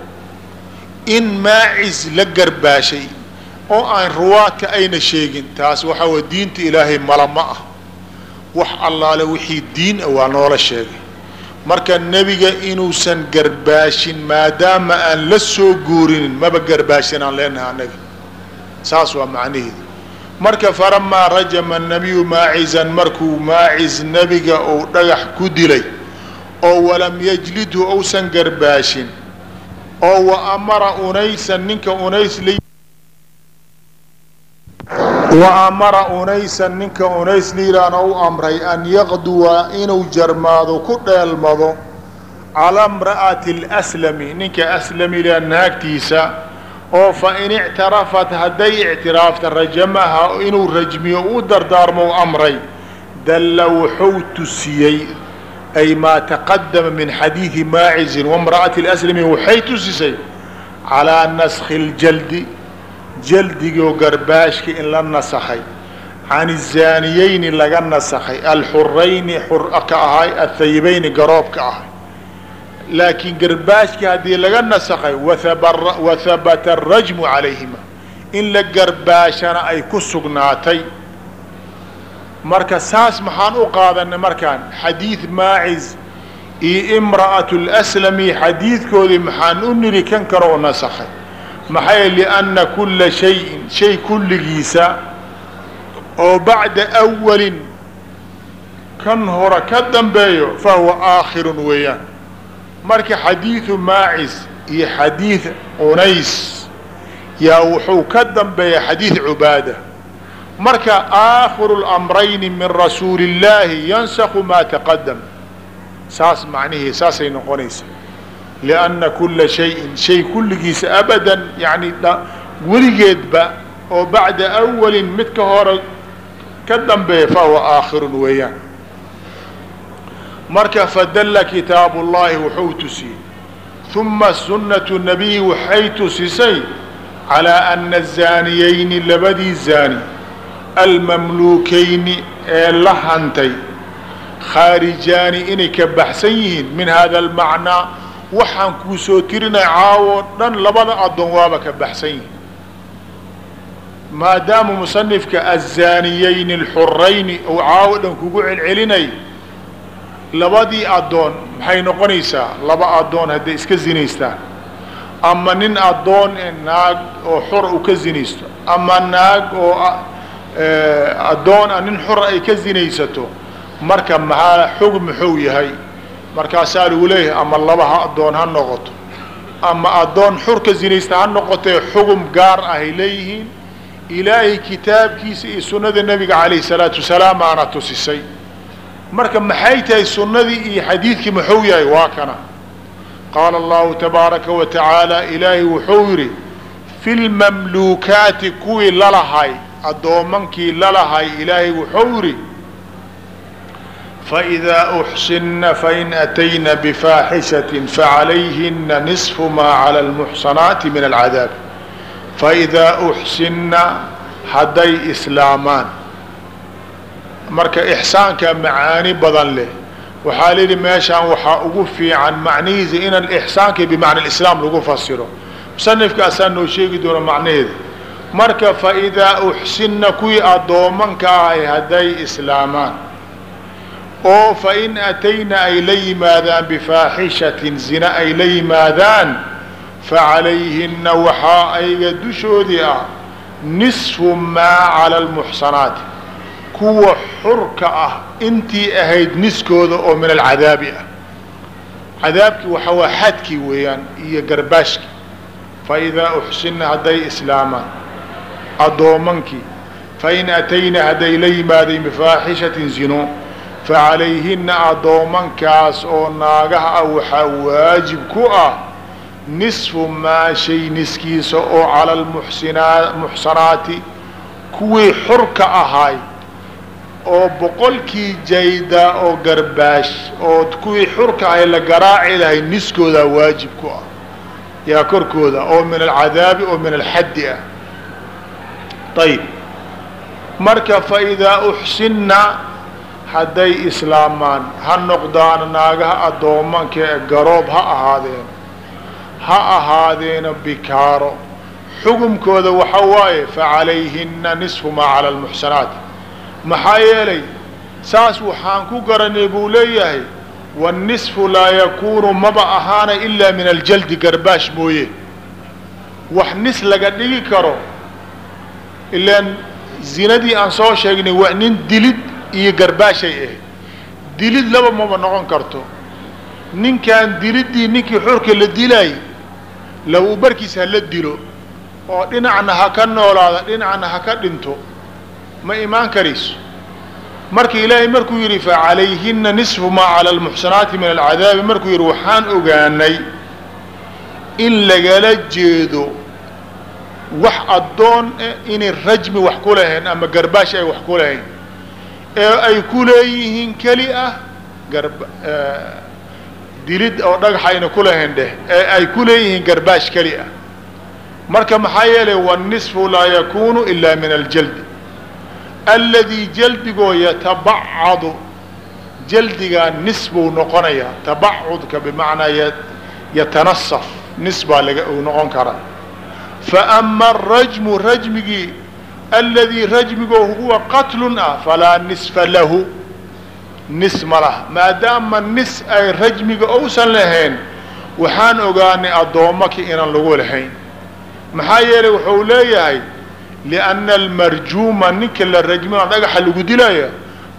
[SPEAKER 1] in maacis la garbaashay oo aan ruwaadka ayna sheegin. Taas waxaa way diinta ilaahay mala ma ah. Wax allaale wixii diin ah waa noola sheegay marka nebiga inuusan garbaashin maadaama aan la soo guurinin maba garbaashin aan leenahay annaga saas waa macnaheedu marka falamaa rajama nabiyu maacizan markuu maaciz nebiga uu dhagax ku dilay oo walam yajlidhu ousan garbaashin oo wa amara unaysan ninka unays wa amara unaysan ninka unays niilaana u amray an yaqduwa inuu jarmaado ku dheelmado calaa mra'ati lslami ninka aslamila naagtiisa oo fa in ictarafat hadday ictiraafta rajamaha inuu rajmiyo u dardaarmo u amray dalla wuxuu tusiyey ay maa taqadama min xadiidi maacizin wamra'ati lslami waxay tusisay calaa naskhi ljaldi jaldigoo garbaashka in la nasaxay. Can izaaniyeyni laga nasaxay. Alxurayni xur ka ahay athayibayni garoobka ahay. Laakiin garbaashkii haddii laga nasakhay wahabata arajmu calayhima. In la garbaashana ay ku sugnaatay. Marka saas maxaan u qaadanay markaan xadiid maacis iyo imra'atu lslami xadiidkoodii maxaan u niri kan karo nasakhay maxay lianna kula shayin shay kulligiisa oo bacda awalin kan hore ka dambeeyo fahuwa aakhirun weeyaan. Marka xadiidu maacis iyo xadiid unays yaa wuxuu ka dambeeya xadiid cubaada. Marka aakhiru اlamrayni min rasuuli اllaahi yansaku maa taqadam saas macnihii saasay noqonaysa lianna kula shayin shay kulligiisa abadan yani weligeedba oo bacda awalin mid ka hore ka dambeeya fahuwa aakhirun weeyaan marka fadalla kitaabu llahi wuxuu tusiyey uma sunnatu nabiyi waxay tusisay calaa ana zaaniyeyni labadii zaani almamluukayni ee la hantay khaarijaani inay ka baxsan yihiin min hada almacnaa waxaan kuu soo tirinay caawoo dhan labada addoon waaba ka baxsan yihiin. Maadaama musanifka azaaniyeyni alxurayni uu caawo dhan kugu celcelinay labadii addoon maxay noqonaysaa? Laba addoon hadday iska zinaystaan. Ama nin addoon naag oo xura uu ka zinaysto. Ama naag oo addoon a nin xura ay ka zinaysato marka maxaa xog muxuu yahay markaasaa lagu leeyahay ama laba ha addoon ha noqoto ama addoon xur ka zinaysta ha noqotee xugum gaar ahay leeyihiin. Ilaahay kitaabkiisa iyo sunnada nebiga calayhi salaatu wasalaam aana tusisay. Marka maxay tahay sunnadii iyo xadiidkii muxuu yahay? Waa kana. Qaala allahu tabaaraka wa tacaala ilaahay wuxuu yidhi fi lmamluukaati kuwii lalahay addoomankii lalahay ilaahay wuxuu yidhi faidaa uxsinna fain atayna bifaaxishatin facalayhina nisfu maa cala almuxsanaati min alcadaab faidaa uxsinna hadday islaamaan marka ixsaanka macaani badan leh waxaa la yidhi meeshaan waxaa ugu fiican macnihiisa in alixsaanka bimacna alislaam lagu fasiro musanifka asaa noo sheegi doona macnaheeda marka faidaa uxsinna kuwii addoomanka ahay hadday islaamaan oo fain atayna ay la yimaadaan bifaaxishatin zina ay la yimaadaan facalayhina waxaa ayga dushoodii ah nisfu maa cala almuxsanaati. Kuwa xurka ah intii ahayd niskooda oo min alcadaabi ah. Cadaabkii waxa waa xadkii weeyaan iyo garbaashkii. Faidaa uxsinna hadday islaamaan. Addoomankii fain atayna hadday la yimaadeen bifaaxishatin zino facalayhina addoomankaas oo naagaha ah waxaa waajib ku ah nisfu maa shay niskiisa oo cala lmuxsinaa muxsanaati kuwii xurka ahaay oo boqolkii jayda oo garbaash oo kuwii xurka ahay la garaaci lahay niskoodaa waajib ku ah. Yaa korkooda oo min alcadaabi oo min alxaddi ah. Ayib marka faidaa uxsinna hadday islaamaan ha noqdaan naagaha addoomanka ee garoob ha ahaadeen. Ha ahaadeena bikaaro. Xukumkooda waxa waaye facalayhina nisfu maa cala almuxsanaat. Maxaa yeelay saas waxaan ku garanay buu leeyahay wanisfu laa yakuunu maba ahaana ilaa min aljaldi garbaash mooye. Wax nis laga dhigi karo ilaan zinadii aan soo sheegnay waa nin dilid iyo garbaashay ahayd dilid laba maba noqon karto. Ninkaan diliddii ninkii xurka la dilaay law barkiis ha la dilo oo dhinacna ha ka noolaada dhinacna ha ka dhinto ma imaan karayso marka ilaahay markuu yidhi facalayhina nisfu maa cala almuxsanaati min alcadaabi markuu yidhi waxaan ogaanay in lagala jeedo wax addoon inay rajmi wax ku lahayn ama garbaash ay wax ku lahayn ee ay ku leeyihiin keli ah garb dilid oo dhagax ayna ku lahayn dheh ee ay ku leeyihiin garbaash keli ah. Marka maxaa yeelay wanisfu laa yakunu ila min aljaldi. Alladii jaldigoo yatabacadu jaldigaa nis buu noqonayaa tabacudka bimacnaa yatanasaf nis baa laga noqon karaa. Faama arajmu rajmigii alladii rajmigoo huwa qatlun ah falaa nisfa lahu nis ma laha maadaama nis ay rajmiga ousan lahayn waxaan ogaanay addoommaki inaan lagu lahayn maxaa yeelay wuxuu leeyahay lianna almarjuuma ninka la rajmina dhagaxa lagu dilaya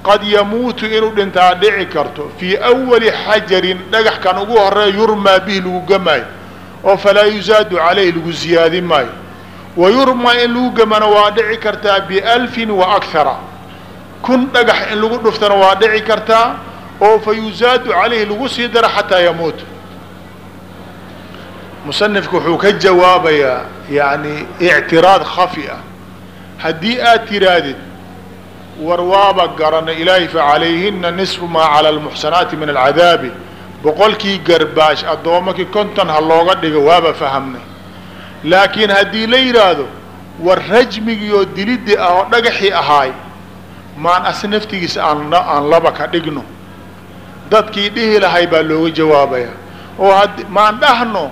[SPEAKER 1] qad yamuutu inuu dhintaa dhici karto fii awali xajarin dhagax kan ugu horreeya yurmaa bihi lagu gamaayo oo falaa yuzaadu calayh lagu ziyaadin maayo wa yurmaa in lagu gamana waa dhici kartaa bialfin wa akhara kun dhagax in lagu dhuftana waa dhici kartaa oo fa yuzaadu calayhi lagu sii dara xataa yamuut musanifku wuxuu ka jawaabayaa yani ictiraad khafi ah haddii aad tirahdid war waaba garana ilaahay facalayhina nisfu maa cala almuxsanaati min alcadaabi boqolkii garbaash addoomakii konton ha looga dhigo waaba fahamnay laakiin haddii la yidhaahdo war rajmigii oo dilidii ah oo dhagaxii ahaay maan as naftigiisa aan aan laba ka dhigno. Dadkii dhihi lahay baa looga jawaabaya. Oo had maan dhahno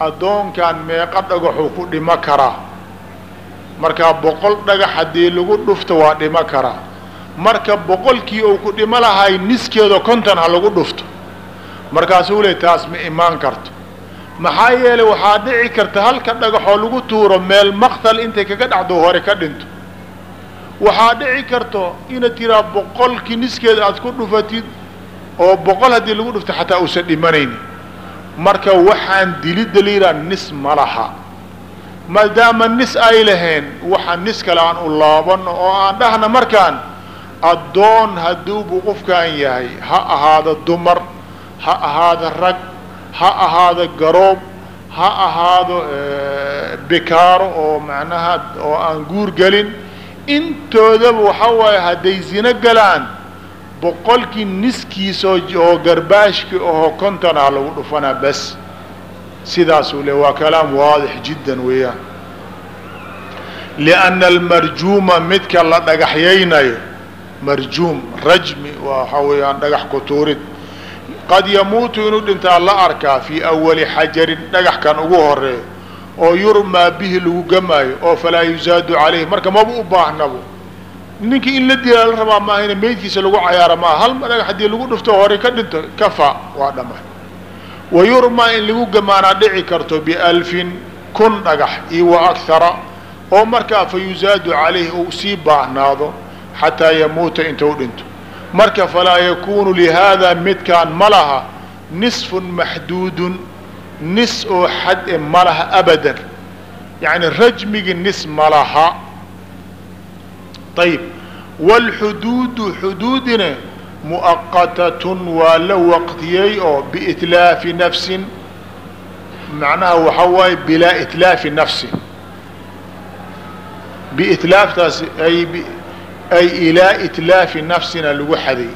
[SPEAKER 1] addoonkan meeqa dhagaxuu ku dhimo karaa. Markaa boqol dhagax haddii lagu dhufto waa dhimo karaa. Marka boqolkii uu ku dhimo lahay niskeeda konton ha lagu dhufto. Markaasuu le taas ma imaan karto maxaa yeelay waxaa dhici karta halka dhagaxoo lagu tuuro meel maqtal intay kaga dhacdo hore ka dhinto. Waxaa dhici karto inaad tiraa boqolkii niskeeda aad ku dhufatid oo boqol haddii lagu dhufto xataa uusan dhimanaynin. Marka waxaan dilidda yidhaha nis ma laha maadaama nis ay lahayn waxa nis kale aan u laabano oo aan dhahna markaan addoon hadduubuu qofkaan yahay ha ahaado dumar ha ahaado rag ha ahaado garoob ha ahaado bikaaro oo macnaha oo aan guur gelin. Intoodaba waxaa waaye hadday zino galaan boqolkii niskiisa oo garbaashkii ahoo kontonaa lagu dhufanaa bas sidaasuu le waa kalaam waadix jiddan weeyaan. Lianna almarjuuma midka la dhagaxyaynayo marjuum rajmi waxaa weeyaan dhagax ku tuurid qad yamuutu inuu dhintaa la arkaa fii awali xajarin dhagax kan ugu horeeyo oo yurmaa bihi lagu gamaayo oo falaa yuzaadu calayhi marka maba u baahnabo ninkii in la dilaa la rabaa maahayna meydkiisa lagu cayaara maaha hal dhagax haddii lagu dhufto hore ka dhinto kafa waa dhamay wa yurmaa in lagu gamaanaa dhici karto bialfin kun dhagax iyo wa akhara oo markaa fa yuzaadu calayhi uu sii baahnaado xataa yamuuta inta u dhinto marka falaa yakunu lihaada midkaan ma laha nisfun maxduudun nis oo xad e ma laha abadan. Yacni rajmigii nis ma laha. Ayib wاlxuduudu xuduudina mu'aqatatun waa la waqtiyey oo biitlaafi nafsin. Macnaha waxaa waaye bilaa itlaafi nafsi. Biitlaaftaas ay ay ilaa itlaafi nafsina lagu xaday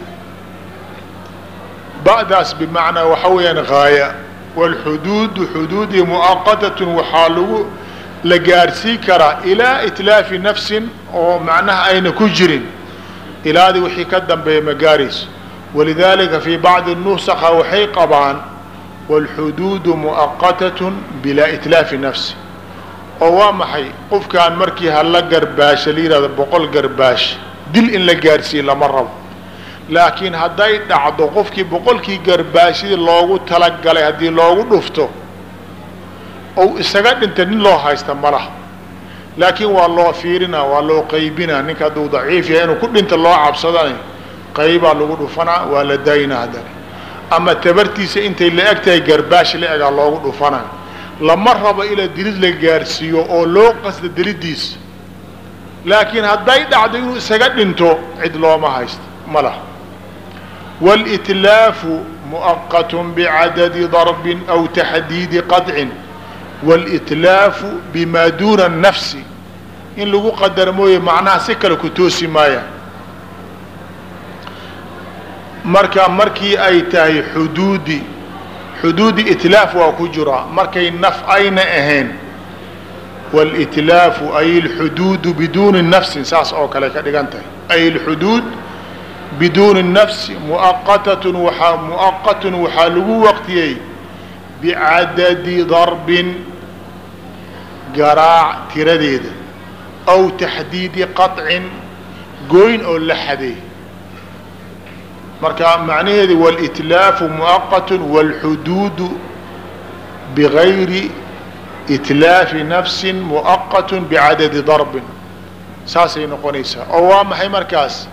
[SPEAKER 1] ba'daas bimacnaa waxa weeyaan gaaya wاlxuduudu xuduudi mu'aqadatun waxaa lagu la gaarhsii karaa ilaa itlaafi nafsin oo macnaha ayna ku jirin ilaadii wixii ka dambeeya ma gaarayso walidaalika fii bacdi nusakha waxay qabaan wاlxuduudu mu'aqatatun bilaa itlaafi nafsi oo waa maxay? Qofkaan markii hala garbaasha la yihahdo boqol garbaash dil in la gaarsiiye lama rabo. Laakiin hadday dhacdo qofkii boqolkii garbaashidii loogu talagalay haddii loogu dhufto ou isaga dhinta nin loo haysta malaha laakiin waa loo fiirinaa waa loo qaybinaa. Ninka hadduu daciif yahay inuu ku dhinta loo cabsadana qaybaa lagu dhufanaa waa la daayinaa haddana. Ama tabartiisa intay la eg tahay garbaash la egaa loogu dhufanaa lama rabo ila dilid la gaarsiiyo oo loo qasda dilidiisa laakiin hadday dhacdo inuu isaga dhinto cid looma haysto ma laha wاlإtlaafu muؤaqat bcadadi darbin aw taxdiidi qaطcin wاlإtlaafu bima duuna الnafsi in lagu qadaro mooye macnaha si kale ku toosi maaya marka markii ay tahay xuduudi xuduudi itlaaf waa ku jiraa markay naf ayna ahayn walitlaafu ay alxuduudu biduuni nafsin saas oo kale ka dhigan tahay. Ay alxuduud biduuni nafsi muaqatatun waaa muaqatun waxaa lagu waqtiyey bicadadi darbin garaac tiradeeda aw taxdiidi qacin gooyn oo la xadeey marka macnaheedi walitlaafu muaqat wاlxuduud bigayri itlaafi nafsi muaqat bicadadi darbin. Saasay noqonaysaa. Oo waa maxay markaas?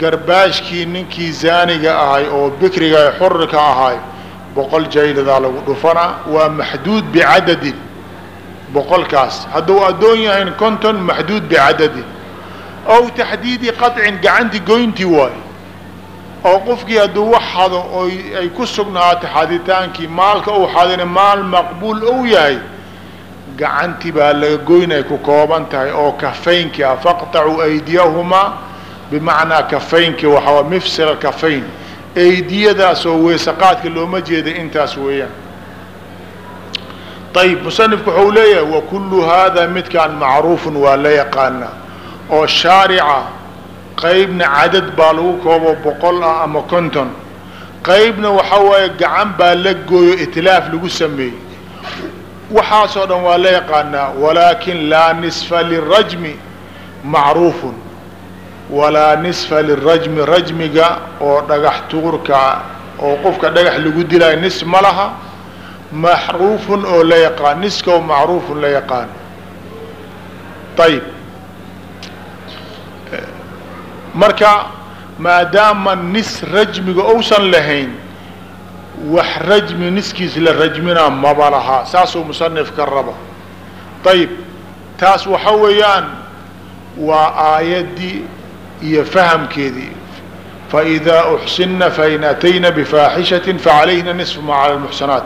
[SPEAKER 1] Garbaashkii ninkii zaaniga ahay oo bikriga xurka ahay boqol jaydadaa lagu dhufanaa waa maxduud bicadadin boqolkaas. Hadduu addoon yahayn konton maxduud bicadadin aw taxdiidi qaطcin gacanti goynti waayo oo qofkii hadduu wax hado oo ay ku sugnaato xaditaankii maalka uu xadina maal maqbuul ou yahay gacantii baa laga goynay ku kooban tahay oo kafaynkii ah faqطacuu aydiyahumaa bimacnaa kafaynkii waxaa mifsila kafayn. Eydiyadaas oo weesaqaadka looma jeeda intaas weeyaan. Ayb musanifku waxau leeyahay wakulu hada midkaan macruufun waa la yaqaanaa oo shaarica qaybna cadad baa lagu koobo boqol ah ama konton. Qaybna waxa waaye gacan baa la gooyo itlaaf lagu sameeyey. Waxaasoo dhan waa la yaqaanaa walaakin laa nisfa lirajmi macruufun. Walaa nisfa lirajmi rajmiga oo dhagax tuurka oo qofka dhagax lagu dilaayo nis ma laha. Macruufun oo la yaqaan niska oo macruufun la yaqaan. Ayib marka maadaama nis rajmiga ousan lahayn wax rajmi niskiis la rajminaa maba lahaa saasuu musanif ka raba ayib taas waxa weeyaan waa aayaddii iyo fahamkeedii. Faidaa uxsinna fain atayna bifaaxishatin facalayhina nisfu ma cala lmuxsanaat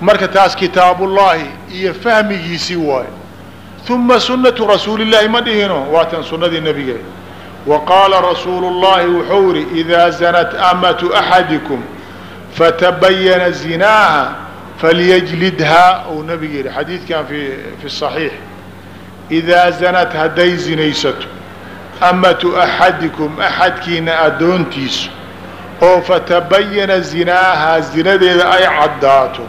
[SPEAKER 1] marka taas kitaabullaahi iyo fahmigiisii waayo uma sunatu rasuuli llaahi ma dhihino waatan sunadii nebigeed wa qaala rasuulu llahi wuxuu yihi idaa zanat amatu axadikum fatabayana zinaaha falyajlidhaa uu nabiga yihi xadiidkan fi صaxiix idaa zanat hadday zinaysato amatu axadikum axadkiina addoontiisu oo fatabayana zinaahaa zinadeeda ay caddaato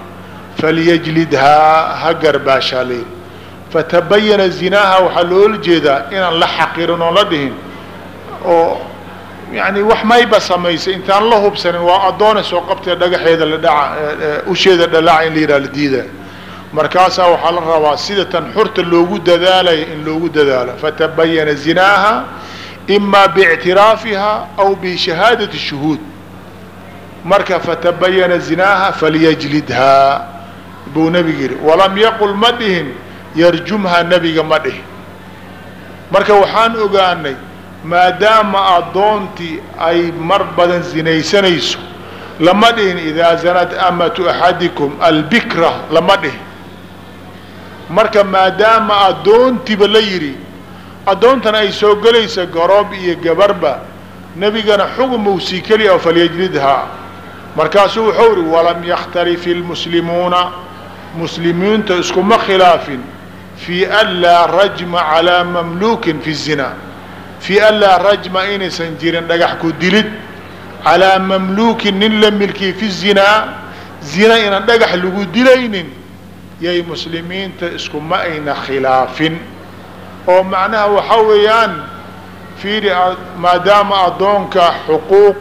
[SPEAKER 1] falyajlidhaa ha garbaashaa layidhi fatabayana zinaaha waxaa loola jeedaa inaan la xaqirin oon la dhihin oo yani wax mayba samaysay intaan la hubsanin waa addoona soo qabtee dhagaxeeda la dhaca usheeda dhalaaca in la yidhaha la diidaya markaasaa waxaa la rabaa sida tan xurta loogu dadaalaya in loogu dadaalo. Fatabayana zinaaha ima biictiraafiha aw bishahaadati shuhuud. Marka fatabayana zinaaha falyajlidhaa. Buu nebiga yidhi walam yaqul ma dhihin yarjumha nebiga ma dhihin marka waxaan ogaanay maadaama addoontii ay mar badan zinaysanayso lama dhihin idaa zanad amatu axadikum albikra lama dhihin. Marka maadaama addoontiba la yidhi addoontan ay soo gelaysa garoob iyo gabarba nebigana xugumuu sii keliya oo falyajlidhaa markaasuu wuxuu ihi walam yakhtalif ilmuslimuuna muslimiinta iskuma khilaafin fii an laa rajma calaa mamluukin fi zina fii an laa rajma inaysan jirin dhagax ku dilid calaa mamluukin nin la milkiyey fi zinaa zina inaan dhagax lagu dilaynin yay muslimiinta iskuma ayna khilaafin oo macnaha waxaa weeyaan fiiri maadaama addoonka xuquuq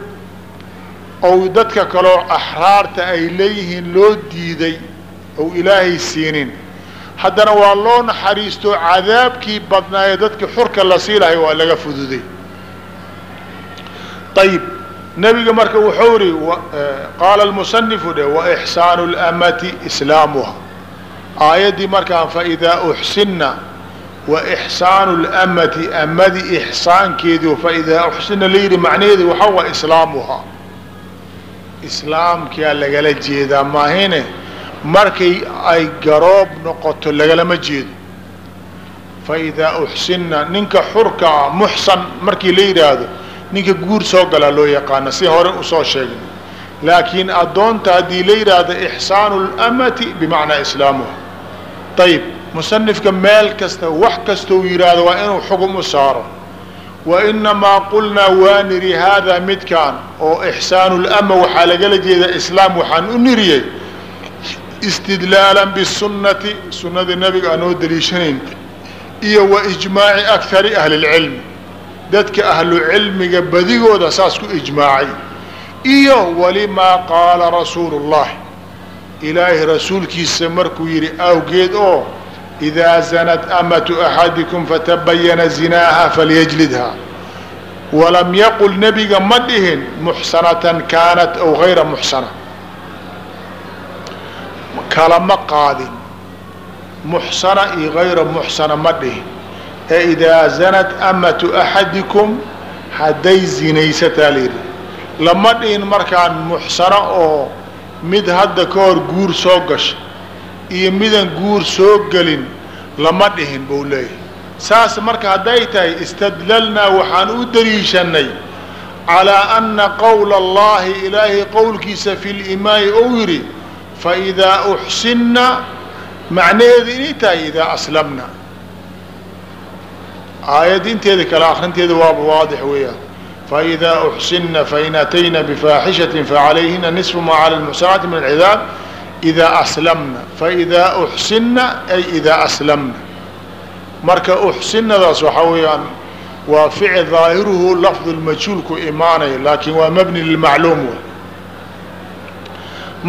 [SPEAKER 1] ou dadka kaloo axraarta ay leeyihiin loo diiday ou ilaahay siinin haddana waa loo naxariisto cadaabkii badnaaye dadkii xurka la sii waa laga fududay. Ayib nebiga marka wuxuu ihi qaala almusanifu dhe waixsaanu اlamati islaamuha. Aayaddii markaan faidaa uxsinna waixsaanu اlamati amadi ixsaankeedii faidaa uxsina la yidhi macnaheedu waxaa waa islaamuha. Islaamkaa lagala jeedaa maahine markay ay garoob noqoto lagalama jeedo. Faidaa uxsinna ninka xurka ah muxsan markii la yidhaahdo ninka guur soo galaa loo yaqaana si hore u soo sheegna laakiin addoonta haddii la yidhaahdo ixsaanu اlamati bimacnaa islaamuha ayib musanifka meel kasta wax kastou yidhaahdo waa inuu xugum u saaro. Wainamaa qulnaa waa niri haadaa midkaan oo ixsaanu lama waxaa lagala jeedaa islaam waxaan u niriyey istidlaalan bisunnati sunnada nebiga aanoo daliishanayn iyo wa ijmaaci akari ahli lcilmi dadka ahlu cilmiga badigooda saas ku ijmaacay. Iyo walimaa qaala rasuulu llahi ilaahay rasuulkiisa markuu yidhi awgeed oo idaa zanat amatu axadikum fatabayana zinaaha falyajlidha walam yaqul nebiga ma dhihin muxsanatan kaanat aw gayra muxsana kalama qaadin. Muxsana iyo gayra muxsana ma dhihin. Ee idaa zanat amatu axadikum hadday zinaysataa layidhi lama dhihin markaan muxsano oo mid hadda ka hor guur soo gasha iyo midan guur soo gelin lama dhihin buu leeyahay. Saas marka hadday tahay istadlalnaa waxaan u daliishanay calaa anna qowla allahi ilaahay qowlkiisa fi limaani ou yidhi faidaa uxsinna macnaheedu inay tahay idaa aslamna. Aayad inteeda kale akrinteeda waaba waadix weeyaan. Faidaa uxsinna fain atayna bifaaxishatin facalayhina nisfu maa cala lmuxsanaati min alcidaab idaa aslamna. Faidaa uxsinna ay idaa aslamna. Marka uxsinadaas waxaa weeyaan waa ficil daahiruhu lafdu lmajhuulku imaanaya laakiin waa mabni lilmacluum wey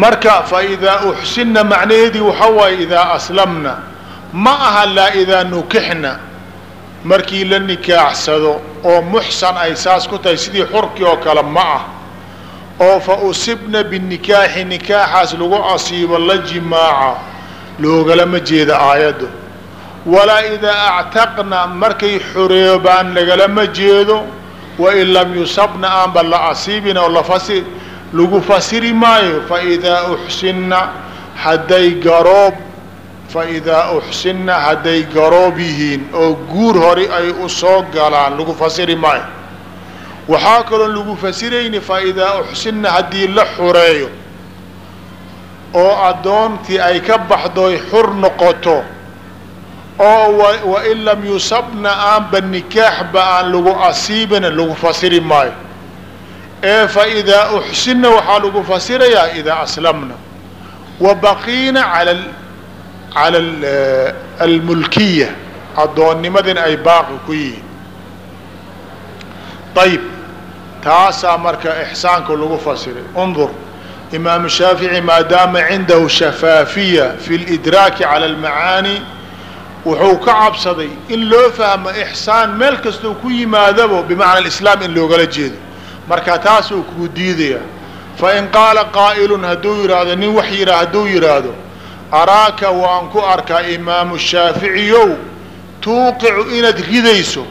[SPEAKER 1] marka faidaa uxsinna macnaheedii waxaa waaye idaa aslamna ma aha laa idaa nukixna. Markii la nikaaxsado oo muxsan ay saas ku tahay sidii xurkii oo kale ma ah. Oo fa usibna binikaaxi nikaaxaas lagu asiibo la jimaaca loogalama jeeda aayaddu. Walaa idaa actaqna markay xoreebaan lagalama jeedo wain lam yusabna aanba la asiibin oo lafasi lagu fasiri maayo faidaa uxsinna hadday garoob faidaa uxsinna hadday garoob yihiin oo guur hore ay u soo galaan lagu fasiri maayo. Waxaa kaloo lagu fasirayni faidaa uxsinna haddii la xureeyo oo addoontii ay ka baxdoy xur noqoto oo wain lam yusabna aanba nikaaxba aan lagu asiibina lagu fasiri maayo ee faidaa uxsinna waxaa lagu fasirayaa idaa aslamna wa baqiina ala cala almulkiya addoonnimadin ay baaqi ku yihiin. Ayib taasaa marka ixsaanka lagu fasiray. Undur imaamu shaafici maadaama cindahu shafaafiya fi lidraaki cala almacaani wuxuu ka cabsaday in loo fahmo ixsaan meel kastoo ku yimaadabo bimacna alislaam in loogala jeedo marka taasuu kuu diidaya fain qaala qaa'ilun hadduu yidhaahdo nin wax yidhaa hadduu yidhaahdo araaka waan ku arkaa imaamu shaaficiyow tuuqicu inaad ridayso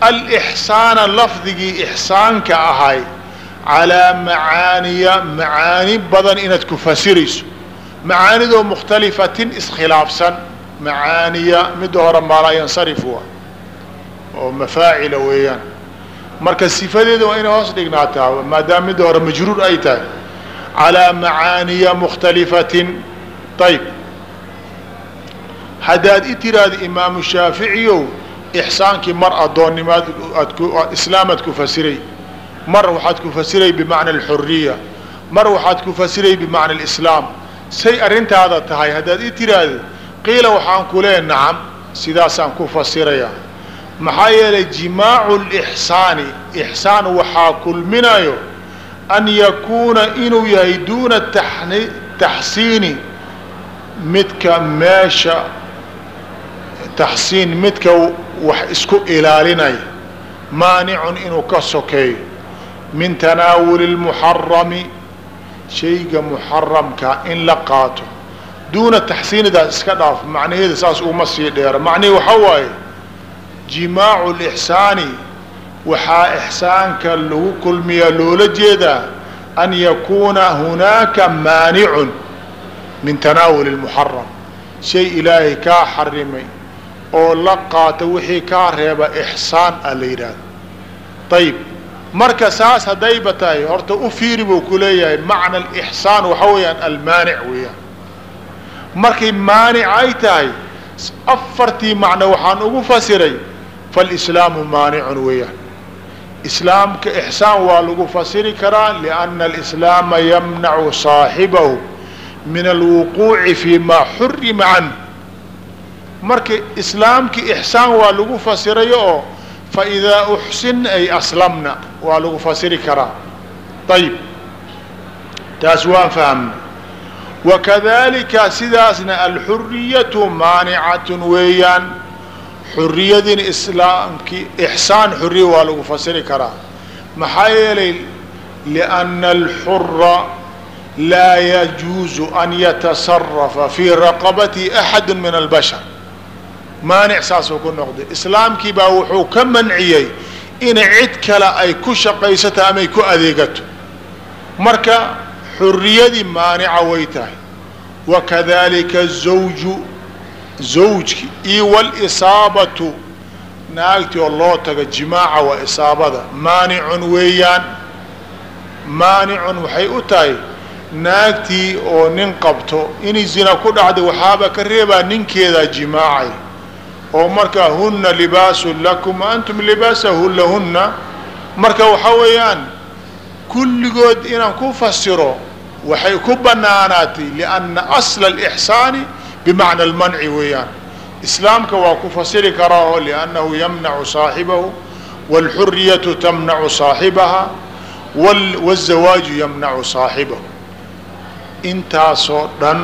[SPEAKER 1] alixsaana lafdigii ixsaanka ahay calaa macaaniya macaani badan inaad ku fasirayso. Macaanidoo mukhtalifatin iskhilaafsan. Macaaniya midda hore maalaa yansarif oo mafaacila weeyaan marka sifadeeda waa inay hoos dhignaataa maadaama midda hore majruur ay tahay. Calaa macaaniya mukhtalifatin ayb haddaad i tiraahda imaamu shaaficiyow ixsaankii mar addoonnimaad islaamaad ku fasiray. Mar waxaad ku fasiray bimacna alxuriya mar waxaad ku fasiray bimacna alislaam. Say arrintaada tahay haddaad i tiraahda qiila waxaan ku leeya nacam sidaasaan ku fasirayaa maxaa yeelay jimaacu lixsaani ixsaan waxaa kulminayo an yakuuna inuu yahay duuna taxsiini midka meesha taxsiin midka wax isku ilaalinaya maanicun inuu ka sokeeyo. Min tanaawuli lmuxarami shayga muxaramka in la qaato. Duuna taxsiinidaas iska dhaaf macnaheeda saas uma sii dheera macnihii waxaa waaye jimaacu lixsaani waxaa ixsaanka lagu kulmiyaa loola jeedaa an yakuuna hunaaka maanicun min tanaawuli lmuxaram. Shay ilaahay kaa xarimay oo la qaata wixii kaa reeba ixsaan a la yidhaahdo ayib marka saas haddayba tahay horta u fiiri buu ku leeyahay macna alixsaan waxaa weeyaan almaanic weeyaan. Markay maanic ay tahay afartii macno waxaan ugu fasiray falislaamu maanicun weeyaan islaamka ixsaan waa lagu fasiri karaa lianna alislaama yamnacu saaxibahu min alwuquuci fi maa xurima canh marka islaamkii ixsaan waa lagu fasirayo oo faidaa uxsin ay aslamna waa lagu fasiri karaa ayib taas waan fahmna wakadalika sidaasna alxuriyatu maanicatun weeyaan xuriyadiina islaamkii ixsaan xuriya waa lagu fasiri karaa. Maxaa yeelay lianna alxura laa yajuuzu an yatasarafa fii raqabati axadu min albashar. Maanic saasuu ku noqday. Islaamkii baa wuxuu ka manciyey in cid kale ay ku shaqaysato amay ku adeegato. Marka xuriyadii maanica way tahay. Wakadalika zawju zawjki iyo walisaabatu naagtii oo loo taga jimaaca waa isaabada. Maanicun weeyaan maanicun waxay u tahay naagtii oo nin qabto. Inay zina ku dhacday waxaaba ka reebaa ninkeedaa jimaacay. Oo markaa huna libaasun lakum antum libaasahun lahunna marka waxaa weeyaan kulligood inaan ku fasiro waxay ku banaanaatay lianna asla alixsaani bimacna almanci weeyaan islaamka waa ku fasiri karaa oo liannahu yamnacu saaxibahu wاlxuriyatu tamnacu saaxibaha wاzawaaju yamnacu saaxibahu intaasoo dhan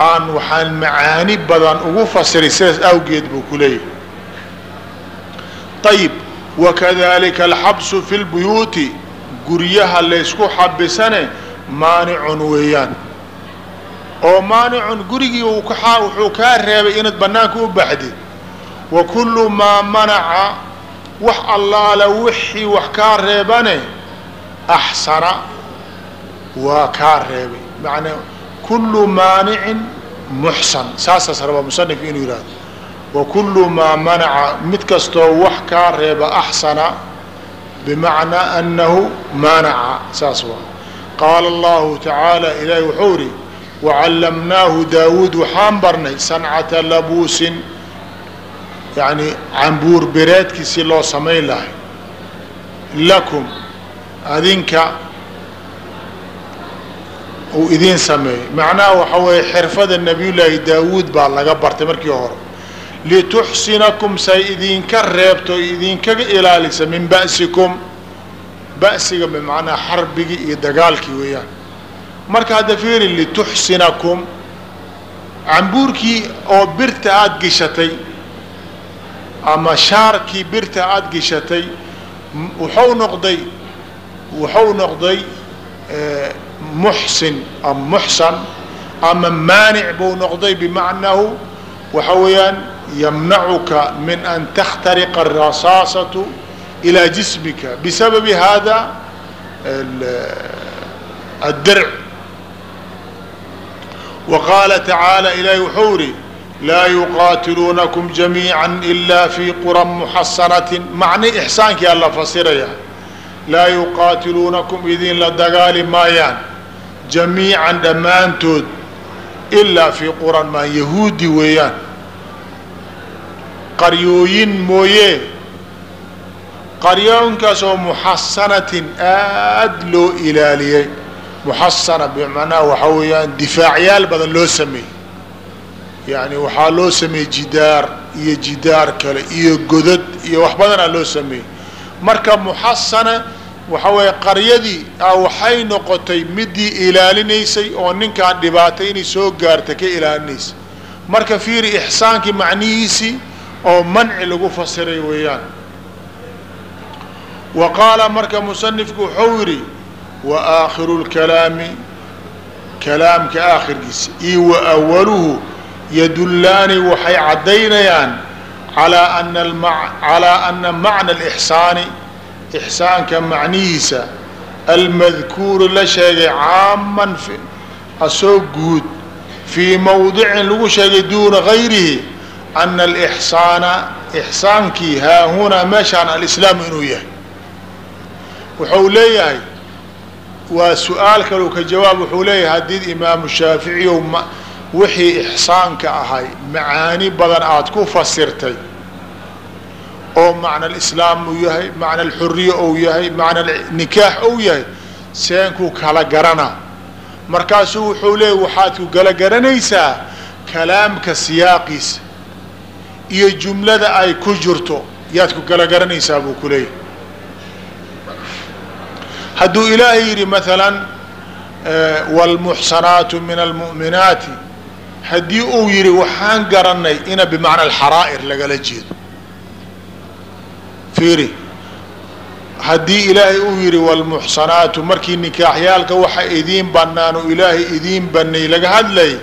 [SPEAKER 1] aan waxaan macaani badan ugu fasiray sidaas awgeed buu ku leeyahay ayib wakadalika alxabsu fi lbuyuuti guryaha laysku xabisane maanicun weeyaan oo maanicun gurigii wuxuu kaa reebay inaad banaanka u baxdid wa kullu maa manaca wax allaala wixii wax kaa reebane axsana waa kaa reebay. Manaa kullu maanicin muxsan. Saasaas rabaa musanif inuu yihahdo wa kullu maa manaca mid kastoo wax kaa reeba axsana bimacnaa annahu maanaca saas waa. Qaala allahu tacaala ilaahi wuxuu idhi wacallamnaahu daawuud waxaan barnay sancata labuusin yani cambuur bereedkii si loo samayn lahay lakum adinka uu idiin sameeyey macnaha waxaa weeye xirfada nabiyullaahi daawuud baa laga bartay markii hore lituxsinakum say idinka reebto idinkaga ilaalisa min ba'sikum ba'siga bimacnaa xarbigii iyo dagaalkii weeyaan marka hadda fiiri lituxsinakum cambuurkii oo birta aada geshatay ama shaarkii birta aada geshatay wuxuu noqday wuxuu noqday muxsin ama muxsan ama maanic buu noqday bimacnahu. Waxa weeyaan yamnacuka min an takhtariqa arasaasatu ilaa jismika. Bisababi hada الdirc وqاala tacaalى ilahi wuxuu yihi laa yuqaatiluunakum جamيiعا إla fي qura muxasanaة macni ixsaankia la fasiraya laa yuqaatiluunakum idin la dagaali maayaan jamiican dhammaantood ilaa fii quran maan yahuudi weeyaan qaryooyin mooye qaryooyinkaas oo muxasanatin aad loo ilaaliyey muxasana bimacnaha waxaa weeyaan difaacyaal badan loo sameeyey. Yani waxaa loo sameeyey jidaar iyo jidaar kale iyo godad iyo wax badanaa loo sameeyey. Marka muxasana waxa weeye qaryadii waxay noqotay midii ilaalinaysay oo ninkaan dhibaatay inay soo gaarta ka ilaalinaysa marka fiiri ixsaankii macnihiisii oo manci lagu fasiray weeyaan. Wa qaala marka musanifku wuxuu yidhi wa aakhiru lkalaami kalaamka aakhirkiisa iyo wa awaluhu yadullaani waxay caddaynayaan alaa ana calaa ana macna alixsaani ixsaanka macnihiisa almadkuuru la sheegay caaman asoo guud fii mawdicin lagu sheegay duuna gayrihi ana alixsaana ixsaankii haahunaa meeshaan alislaamu inuu yahay. Wuxuu leeyahay waa su'aal kaleu ka jawaab wuxuu leeyahay haddii imaamu shaaficiyow ma wixii ixsaanka ahay macaani badan aada ku fasirtay oo macna alislaam uu yahay macna alxuriya ou yahay macna nikaax ou yahay seenkuu kala garanaa markaasuu wuxuu leeyahy waxaad ku kala garanaysaa kalaamka siyaaqiisa iyo jumlada ay ku jirto yaad ku kala garanaysaa buu ku leeyahy hadduu ilaahay yidhi maalan wاlmuxsanaatu min almu'minaati haddii uu yidhi waxaan garanay ina bimacna alxaraa'ir lagala jeedo fiiri haddii ilaahay uu yidhi wاlmuxsanaatu markii nikaaxyaalka waxa idiin banaan oo ilaahay idiin banay laga hadlay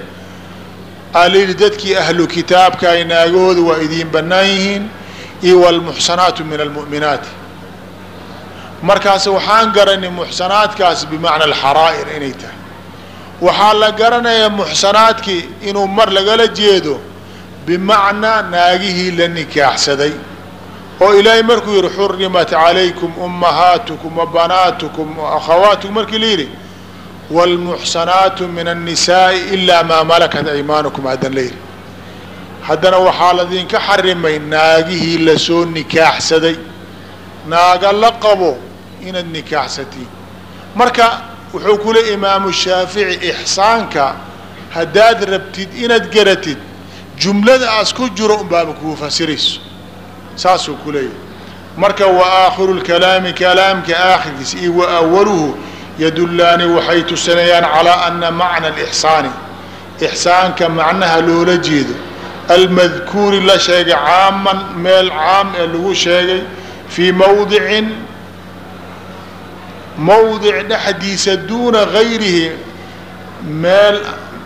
[SPEAKER 1] alili dadkii ahlu kitaabka ay naagahooda waa idiin banaan yihiin iyo wاlmuxsanaatu min almu'minaati markaas waxaan garanay muxsanaadkaas bimacna alxaraa'ir inay tahay waxaa la garanayaa muxsanaadkii inuu mar lagala jeedo bimacnaa naagihii la nikaaxsaday oo ilaahay markuu yihi xurimat calaykum ummahaatukum wa banaatukum wa akhawaatukum markii la yidhi wاlmuxsanaatu min الnisaaءi ilaa maa malakat aymaanukum haddan la yidhi haddana waxaa ladinka xarimay naagihii lasoo nikaaxsaday naaga la qabo inaad nikaaxsatiin marka wuxuu ku leey imaamu shaafici ixsaanka haddaad rabtid inaad garatid jumlada aas ku jiro unbaaba kuu fasirayso saasuu ku leeyahay. Marka wa aakhiru lkalaami kalaamka aakhirkiisa iyo wa awaluhu yadullaani waxay tusinayaan calaa ana macna alixsaani. Ixsaanka macnaha loola jeedo almadkuuri la sheegay caaman meel caam ee lagu sheegay fii mawdicin mawdic dhexdiisa duuna gayrihi meel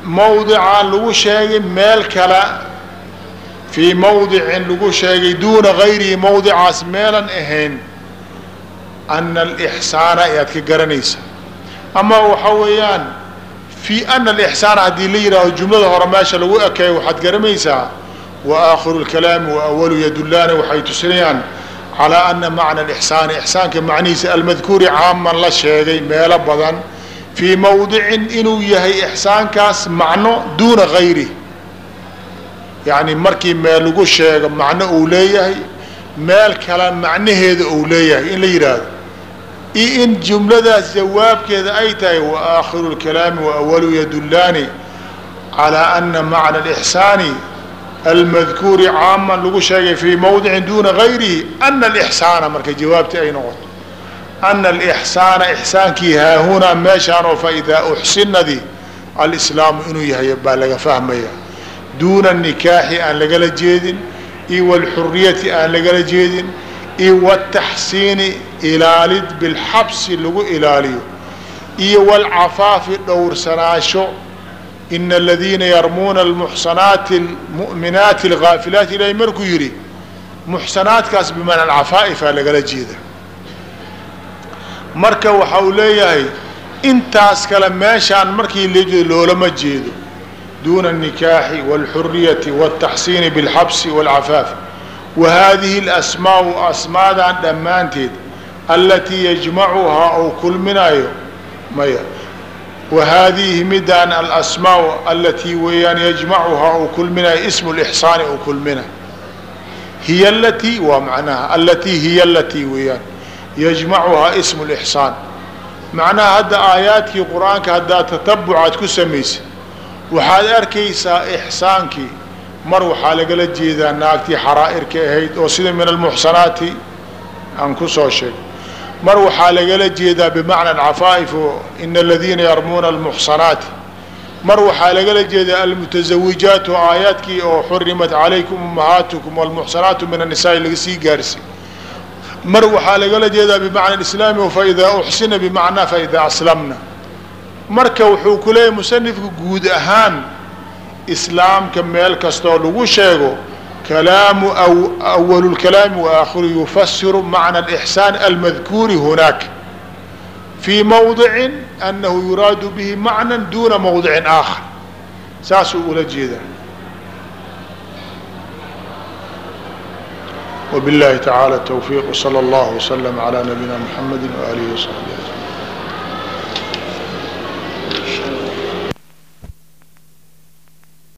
[SPEAKER 1] mawdicaan lagu sheegay meel kale fii mawdicin lagu sheegay duuna gayrihi mawdicaas meelan ahayn ana alixsaana ayaad ka garanaysa. Ama waxa weeyaan fii ana alixsaana haddii la yidhaaho jumlada hore meesha lagu ekeeyo waxaad garanaysaa wa aakhiru lkalaami wa awalu yadullaani waxay tusinayaan calaa ana macna alixsaani ixsaanka macnihiisa almadkuuri caaman la sheegay meelo badan fii mawdicin inuu yahay ixsaankaas macno duuna gayri yacni markii meel lagu sheego macno uu leeyahay meel kale macnaheeda uu leeyahay in la yidhaahdo iyo in jumladaas jawaabkeeda ay tahay wa aakhiru lkalaami wa awalu yadullaani calaa ana macna alixsaani almadkuuri caaman lagu sheegay fii mawdicin duuna gayrihi ana alixsaana marka jawaabtii ay noqoto ana alixsaana ixsaankii haahunaa meeshaan oo faidaa uxsinadii alislaamu inuu yahay baa laga fahmaya duuna nikaaxi aan lagala jeedin iyo walxuriyati aan lagala jeedin iyo wataxsiini ilaalid bilxabsi lagu ilaaliyo iyo walcafaafi dhowrsanaasho ina aladiina yarmuuna almuxsanaati almu'minaati alghaafilaati ilahay markuu yidhi muxsanaadkaas bimacna alcafaa'ifa lagala jeeda marka waxa uu leeyahay intaas kale meeshaan markii lajeedo loolama jeedo duuna الnikaaxi wاlxuriyati wالtaxsiini bاlxabsi wاlcafaaf wa hadihi اlasmaau asmaadan dhammaanteed alatii yajmacuhaa ou kulminayo maya wa haadihi midaan alasmaau alatii weeyaan yajmacuhaa ou kulminayo ismu lixsaani ou kulminayo hiya alatii waa macnaha alatii hiya alatii weeyaan yajmacuhaa ismu lixsaan macnaha hadda aayaadkii qur'aanka haddaad tatabucaad ku samaysa. Waxaad arkaysaa ixsaankii mar waxaa lagala jeedaa naagtii xaraa'irka ahayd oo sida min almuxsanaati aan ku soo sheeg mar waxaa lagala jeedaa bimacna alcafaa'if ina aladiina yarmuuna almuxsanaati. Mar waxaa lagala jeedaa almutazawijaat oo aayaadkii oo xurimat calaykum ummahaatukum walmuxsanaatu min annisaai laga sii gaarsi mar waxaa lagala jeedaa bimacna islaami faidaa uxsina bimacnaa faidaa aslamna. Marka wuxuu ku leeyahy musanifku guud ahaan islaamka meel kastoo lagu sheego kalaamu awalu lkalaami waakhiru yufasiru macna alixsaan almadkuuri hunaak fii mawdicin anahu yuraadu bihi macna duuna mawdicin aakhar saasuu ula jeedaa وبالله تعالى التوفيق وصلى الله وسلم على نبينا محمد وآله وصحبه أجمعين